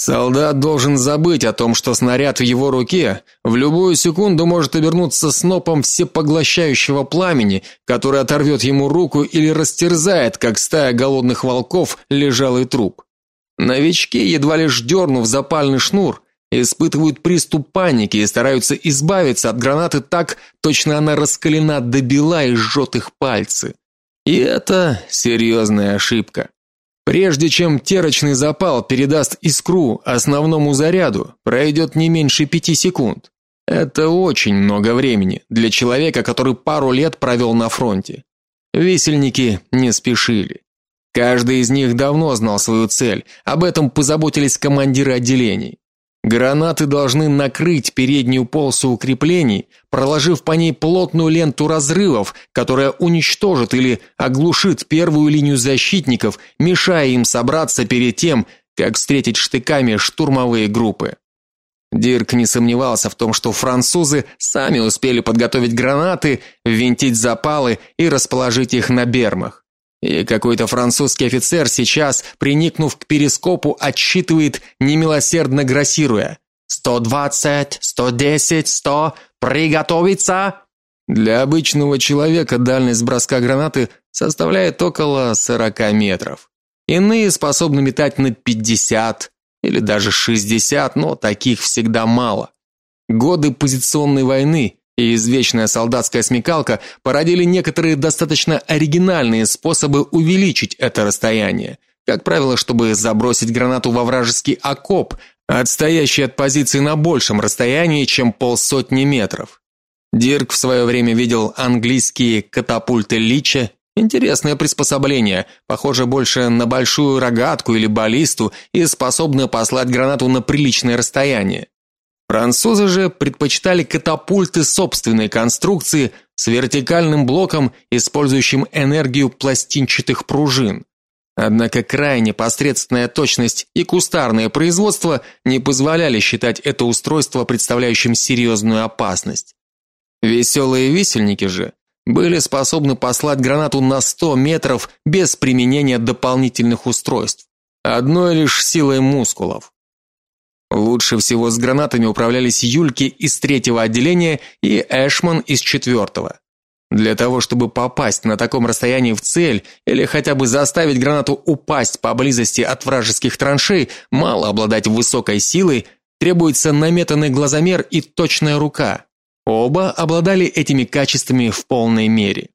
Солдат должен забыть о том, что снаряд в его руке в любую секунду может обернуться снопом всепоглощающего пламени, который оторвет ему руку или растерзает, как стая голодных волков, лежалый труп. Новички, едва лишь дернув запальный шнур, испытывают приступ паники и стараются избавиться от гранаты так, точно она раскалена до бела и жжет их пальцы. И это серьезная ошибка. Прежде чем терочный запал передаст искру основному заряду, пройдет не меньше пяти секунд. Это очень много времени для человека, который пару лет провел на фронте. Висельники не спешили. Каждый из них давно знал свою цель, об этом позаботились командиры отделений. Гранаты должны накрыть переднюю полосу укреплений, проложив по ней плотную ленту разрывов, которая уничтожит или оглушит первую линию защитников, мешая им собраться перед тем, как встретить штыками штурмовые группы. Дирк не сомневался в том, что французы сами успели подготовить гранаты, ввинтить запалы и расположить их на бермах. И какой-то французский офицер сейчас, приникнув к перископу, отсчитывает, немилосердно грассируя: «Сто двадцать, сто десять, сто, приготовиться!» Для обычного человека дальность броска гранаты составляет около 40 метров. Иные способны метать на 50 или даже 60, но таких всегда мало. Годы позиционной войны и извечная солдатская смекалка породили некоторые достаточно оригинальные способы увеличить это расстояние. Как правило, чтобы забросить гранату во вражеский окоп, отстоящий от позиции на большем расстоянии, чем полсотни метров. Дирк в свое время видел английские катапульты Лича, интересное приспособление, похоже больше на большую рогатку или баллисту и способное послать гранату на приличное расстояние. Французы же предпочитали катапульты собственной конструкции с вертикальным блоком, использующим энергию пластинчатых пружин. Однако крайне посредственная точность и кустарное производство не позволяли считать это устройство представляющим серьезную опасность. Веселые висельники же были способны послать гранату на 100 метров без применения дополнительных устройств, одной лишь силой мускулов. Лучше всего с гранатами управлялись Юльки из третьего отделения и Эшман из четвертого. Для того, чтобы попасть на таком расстоянии в цель или хотя бы заставить гранату упасть поблизости от вражеских траншей, мало обладать высокой силой, требуется наметанный глазомер и точная рука. Оба обладали этими качествами в полной мере.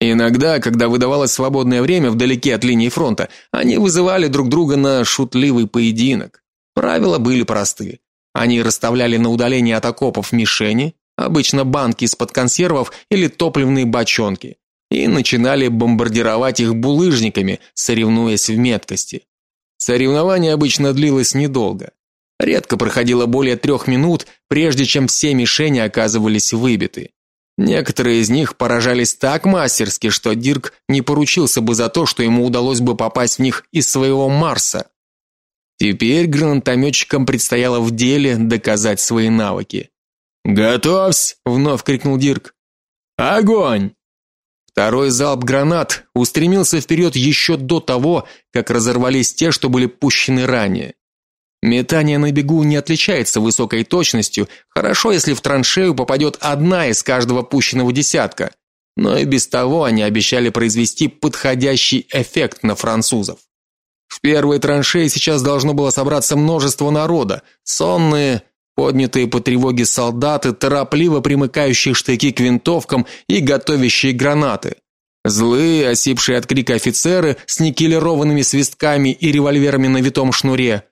Иногда, когда выдавалось свободное время вдалеке от линии фронта, они вызывали друг друга на шутливый поединок. Правила были просты. Они расставляли на удалении от окопов мишени, обычно банки из-под консервов или топливные бочонки, и начинали бомбардировать их булыжниками, соревнуясь в меткости. Соревнование обычно длилось недолго. Редко проходило более трех минут, прежде чем все мишени оказывались выбиты. Некоторые из них поражались так мастерски, что Дирк не поручился бы за то, что ему удалось бы попасть в них из своего Марса. Теперь гранатометчикам предстояло в деле доказать свои навыки. "Готовься", вновь крикнул Дирк. "Огонь!" Второй залп гранат устремился вперед еще до того, как разорвались те, что были пущены ранее. Метание на бегу не отличается высокой точностью, хорошо, если в траншею попадет одна из каждого пущенного десятка. Но и без того они обещали произвести подходящий эффект на французов. В первой траншее сейчас должно было собраться множество народа, сонные, поднятые по тревоге солдаты, торопливо примыкающие штыки к винтовкам и готовящие гранаты. Злые, осипшие от крика офицеры с никелированными свистками и револьверами на витом шнуре,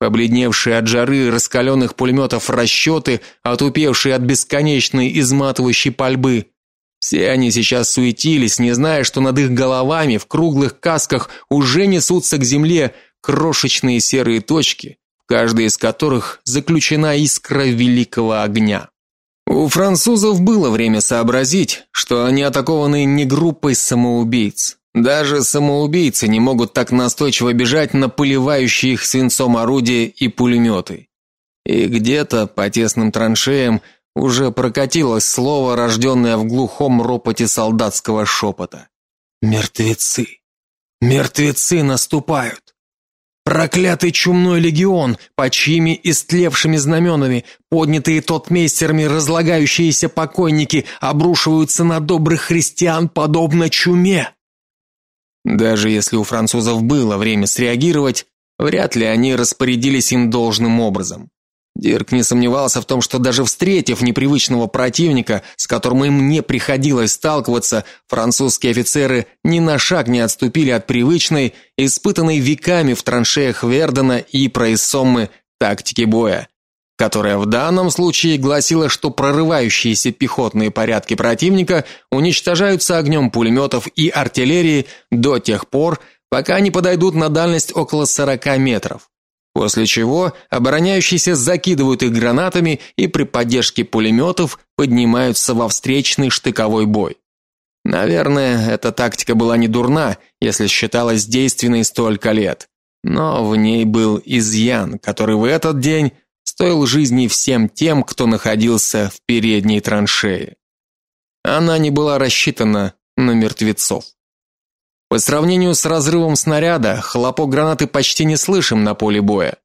побледневшие от жары раскаленных пулеметов расчеты, отупевшие от бесконечной изматывающей пальбы. Все они сейчас суетились, не зная, что над их головами в круглых касках уже несутся к земле крошечные серые точки, в каждой из которых заключена искра великого огня. У французов было время сообразить, что они атакованы не группой самоубийц. Даже самоубийцы не могут так настойчиво бежать на поливающие их свинцом орудия и пулеметы. И где-то по тесным траншеям уже прокатилось слово, рожденное в глухом ропоте солдатского шепота. Мертвецы. Мертвецы наступают. Проклятый чумной легион, под чьими истлевшими знаменами, поднятые тотмейстерами разлагающиеся покойники обрушиваются на добрых христиан подобно чуме. Даже если у французов было время среагировать, вряд ли они распорядились им должным образом. Дирк не сомневался в том, что даже встретив непривычного противника, с которым им не приходилось сталкиваться, французские офицеры ни на шаг не отступили от привычной, испытанной веками в траншеях Вердена и Прайсоммы тактики боя, которая в данном случае гласила, что прорывающиеся пехотные порядки противника уничтожаются огнем пулеметов и артиллерии до тех пор, пока не подойдут на дальность около 40 метров. После чего обороняющиеся закидывают их гранатами и при поддержке пулеметов поднимаются во встречный штыковой бой. Наверное, эта тактика была не дурна, если считалась действенной столько лет. Но в ней был изъян, который в этот день стоил жизни всем тем, кто находился в передней траншее. Она не была рассчитана на мертвецов. По сравнению с разрывом снаряда, хлопок гранаты почти не слышим на поле боя.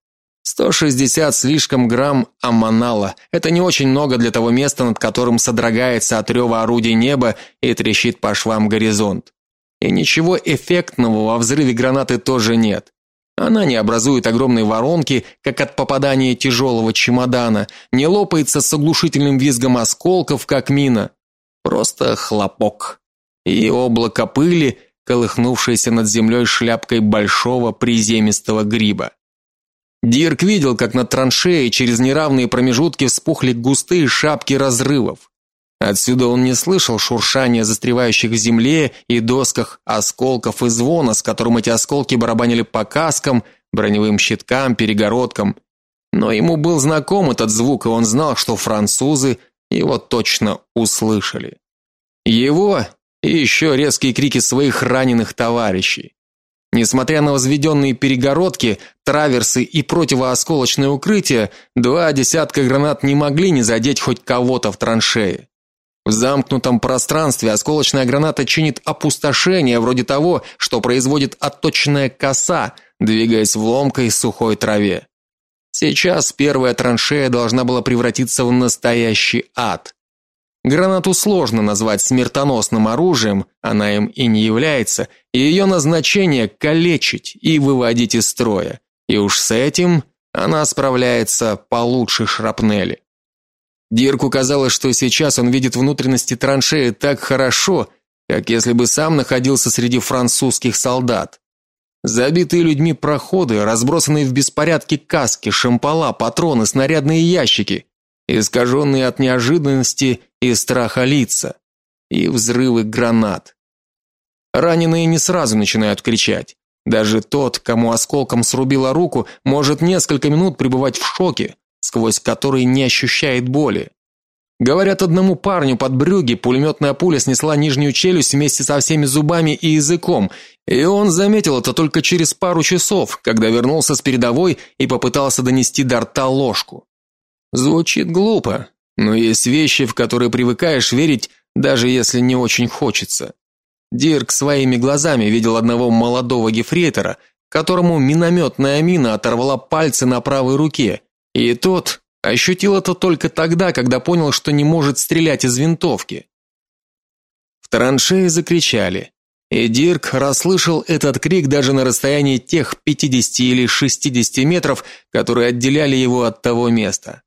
160 слишком грамм аммонала. Это не очень много для того места, над которым содрогается от рева орудий небо и трещит по швам горизонт. И ничего эффектного во взрыве гранаты тоже нет. Она не образует огромной воронки, как от попадания тяжелого чемодана, не лопается с оглушительным визгом осколков, как мина. Просто хлопок. И облако пыли колыхнувшейся над землей шляпкой большого приземистого гриба. Дирк видел, как над траншеей через неравные промежутки вспухли густые шапки разрывов. Отсюда он не слышал шуршания застревающих в земле и досках осколков и звона, с которым эти осколки барабанили по каскам, броневым щиткам, перегородкам. Но ему был знаком этот звук, и он знал, что французы его точно услышали. Его и еще резкие крики своих раненых товарищей. Несмотря на возведенные перегородки, траверсы и противоосколочное укрытие, два десятка гранат не могли не задеть хоть кого-то в траншее. В замкнутом пространстве осколочная граната чинит опустошение вроде того, что производит отточенная коса, двигаясь в ломкой сухой траве. Сейчас первая траншея должна была превратиться в настоящий ад. Гранату сложно назвать смертоносным оружием, она им и не является, и ее назначение калечить и выводить из строя. И уж с этим она справляется получше шрапнели. Дирку казалось, что сейчас он видит внутренности траншеи так хорошо, как если бы сам находился среди французских солдат. Забитые людьми проходы, разбросанные в беспорядке каски, шампала, патроны, снарядные ящики, искаженные от неожиданности и страха лица, и взрывы гранат. Раненые не сразу начинают кричать. Даже тот, кому осколком срубило руку, может несколько минут пребывать в шоке, сквозь который не ощущает боли. Говорят, одному парню под брюги пулеметная пуля снесла нижнюю челюсть вместе со всеми зубами и языком, и он заметил это только через пару часов, когда вернулся с передовой и попытался донести до рта ложку. Звучит глупо, но есть вещи, в которые привыкаешь верить, даже если не очень хочется. Дирк своими глазами видел одного молодого гефрейтора, которому минометная мина оторвала пальцы на правой руке, и тот ощутил это только тогда, когда понял, что не может стрелять из винтовки. В траншее закричали, и Дирк расслышал этот крик даже на расстоянии тех 50 или 60 метров, которые отделяли его от того места.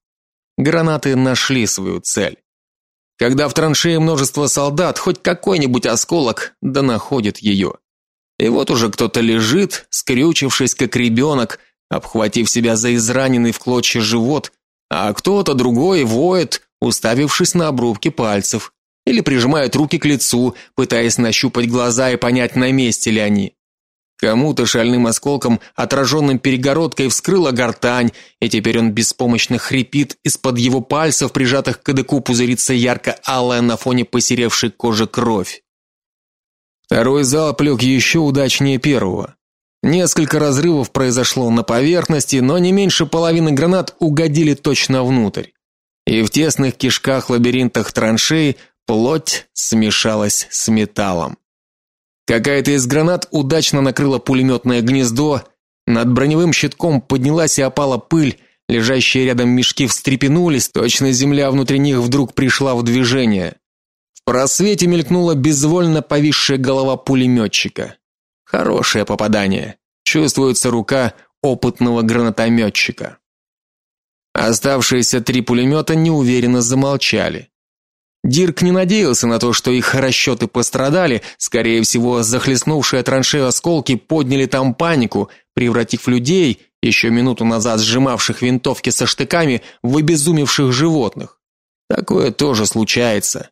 Гранаты нашли свою цель. Когда в траншее множество солдат, хоть какой-нибудь осколок да находит ее. И вот уже кто-то лежит, скрючившись как ребенок, обхватив себя за израненный в клочья живот, а кто-то другой воет, уставившись на обрубки пальцев, или прижимает руки к лицу, пытаясь нащупать глаза и понять, на месте ли они. Кому-то шальным осколком, отраженным перегородкой, вскрыла гортань, и теперь он беспомощно хрипит, из-под его пальцев, прижатых к кадыку, пузырится ярко-алая на фоне посеревшей кожи кровь. Второй залп лег еще удачнее первого. Несколько разрывов произошло на поверхности, но не меньше половины гранат угодили точно внутрь. И в тесных кишках лабиринтах траншей плоть смешалась с металлом. Какая-то из гранат удачно накрыла пулеметное гнездо, над броневым щитком поднялась и опала пыль, лежащие рядом мешки встрепенулись, точно земля внутри них вдруг пришла в движение. В просвете мелькнула безвольно повисшая голова пулеметчика. Хорошее попадание. Чувствуется рука опытного гранатометчика. Оставшиеся три пулемета неуверенно замолчали. Дирк не надеялся на то, что их расчеты пострадали, скорее всего, захлестнувшие траншею осколки подняли там панику, превратив людей, еще минуту назад сжимавших винтовки со штыками, в обезумевших животных. Такое тоже случается.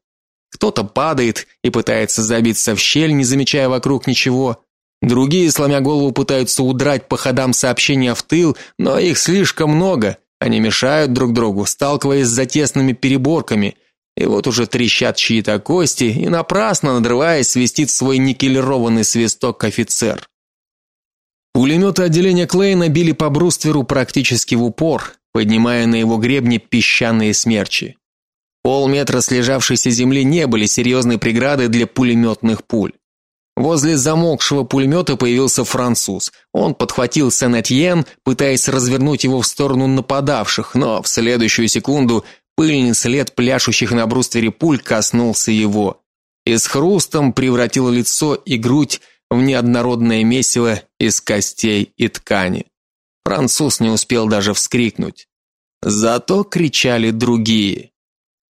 Кто-то падает и пытается забиться в щель, не замечая вокруг ничего. Другие, сломя голову, пытаются удрать по ходам сообщения в тыл, но их слишком много. Они мешают друг другу, сталкиваясь с затесными переборками – и вот уже трещат чьи-то кости, и напрасно надрываясь свистит свой никелированный свисток офицер. Пулеметы отделения Клейна били по брустверу практически в упор, поднимая на его гребне песчаные смерчи. Полметра слежавшейся земли не были серьезной преградой для пулеметных пуль. Возле замокшего пулемета появился француз. Он подхватил Сен-Этьен, пытаясь развернуть его в сторону нападавших, но в следующую секунду Пыльный след пляшущих на бруствере пуль коснулся его и с хрустом превратил лицо и грудь в неоднородное месиво из костей и ткани. Француз не успел даже вскрикнуть. Зато кричали другие.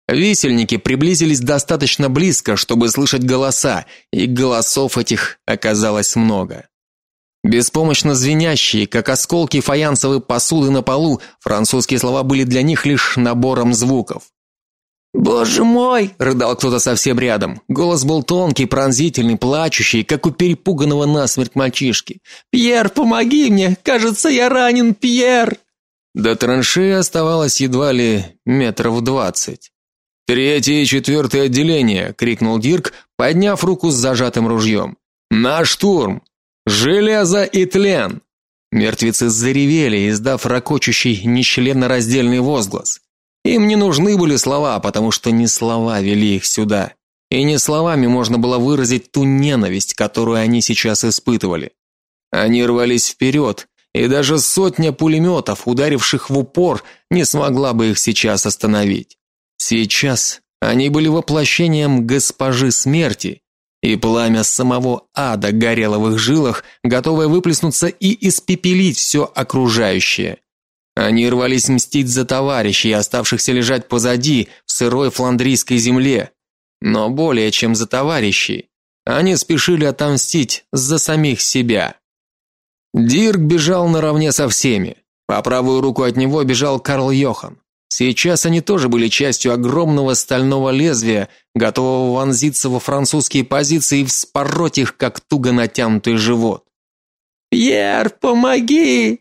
Висельники приблизились достаточно близко, чтобы слышать голоса, и голосов этих оказалось много. Беспомощно звенящие, как осколки фаянсовой посуды на полу, французские слова были для них лишь набором звуков. «Боже мой!» – рыдал кто-то совсем рядом. Голос был тонкий, пронзительный, плачущий, как у перепуганного насмерть мальчишки. «Пьер, помоги мне! Кажется, я ранен, Пьер!» До траншеи оставалось едва ли метров двадцать. «Третье и четвертое отделение!» – крикнул Дирк, подняв руку с зажатым ружьем. «На штурм!» Железо и тлен. Мертвецы заревели, издав ракочущий нечленораздельный возглас. Им не нужны были слова, потому что не слова вели их сюда. И не словами можно было выразить ту ненависть, которую они сейчас испытывали. Они рвались вперед, и даже сотня пулеметов, ударивших в упор, не смогла бы их сейчас остановить. Сейчас Они были воплощением госпожи смерти, и пламя самого ада горело в их жилах, готовое выплеснуться и испепелить все окружающее. Они рвались мстить за товарищей, оставшихся лежать позади в сырой фландрийской земле, но более чем за товарищей. Они спешили отомстить за самих себя. Дирк бежал наравне со всеми. По правую руку от него бежал Карл Йохан. Сейчас они тоже были частью огромного стального лезвия, готового вонзиться во французские позиции и вспороть их, как туго натянутый живот. «Пьер, помоги!»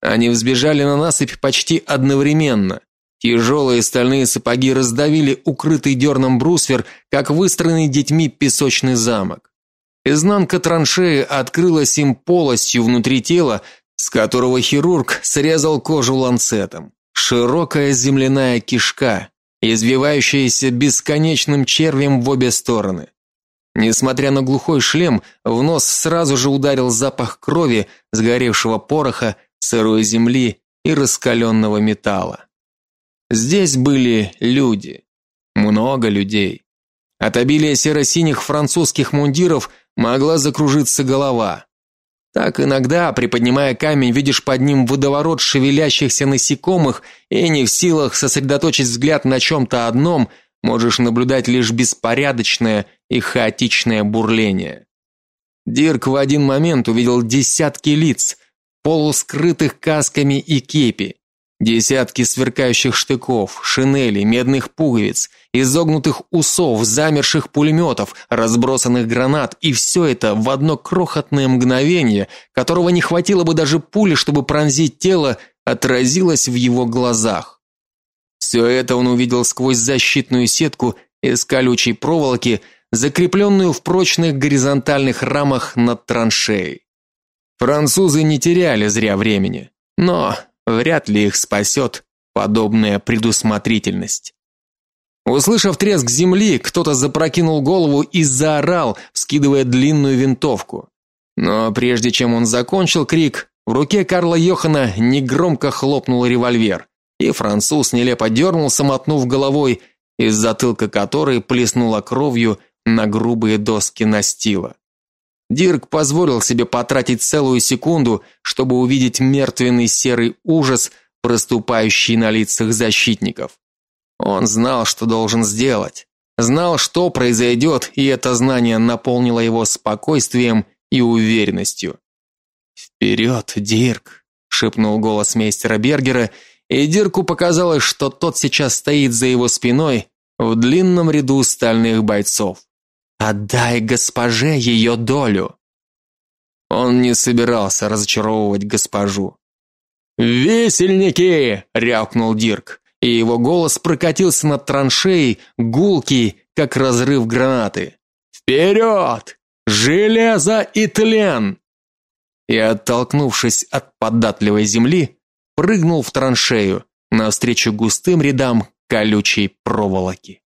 Они взбежали на насыпь почти одновременно. Тяжелые стальные сапоги раздавили укрытый дерном брусвер, как выстроенный детьми песочный замок. Изнанка траншеи открылась им полостью внутри тела, с которого хирург срезал кожу ланцетом. Широкая земляная кишка, извивающаяся бесконечным червем в обе стороны. Несмотря на глухой шлем, в нос сразу же ударил запах крови, сгоревшего пороха, сырой земли и раскаленного металла. Здесь были люди, много людей. От обилия серо-синих французских мундиров могла закружиться голова. Так иногда, приподнимая камень, видишь под ним водоворот шевелящихся насекомых и не в силах сосредоточить взгляд на чем то одном, можешь наблюдать лишь беспорядочное и хаотичное бурление. Дирк в один момент увидел десятки лиц, полускрытых касками и кепи, десятки сверкающих штыков, шинелей, медных пуговиц, изогнутых усов, замерших пулеметов, разбросанных гранат, и все это в одно крохотное мгновение, которого не хватило бы даже пули, чтобы пронзить тело, отразилось в его глазах. Все это он увидел сквозь защитную сетку из колючей проволоки, закрепленную в прочных горизонтальных рамах над траншеей. Французы не теряли зря времени, но вряд ли их спасет подобная предусмотрительность. Услышав треск земли, кто-то запрокинул голову и заорал, вскидывая длинную винтовку. Но прежде чем он закончил крик, в руке Карла Йохана негромко хлопнул револьвер, и француз нелепо дернулся, мотнув головой, из затылка которой плеснула кровью на грубые доски настила. Дирк позволил себе потратить целую секунду, чтобы увидеть мертвенный серый ужас, проступающий на лицах защитников. Он знал, что должен сделать, знал, что произойдет, и это знание наполнило его спокойствием и уверенностью. «Вперед, Дирк!» – шепнул голос мейстера Бергера, и Дирку показалось, что тот сейчас стоит за его спиной в длинном ряду стальных бойцов. Отдай госпоже ее долю. Он не собирался разочаровывать госпожу. «Весельники!» — рявкнул Дирк, и его голос прокатился над траншеей, гулкий, как разрыв гранаты. «Вперед! Железо и тлен!» И, оттолкнувшись от податливой земли, прыгнул в траншею навстречу густым рядам колючей проволоки.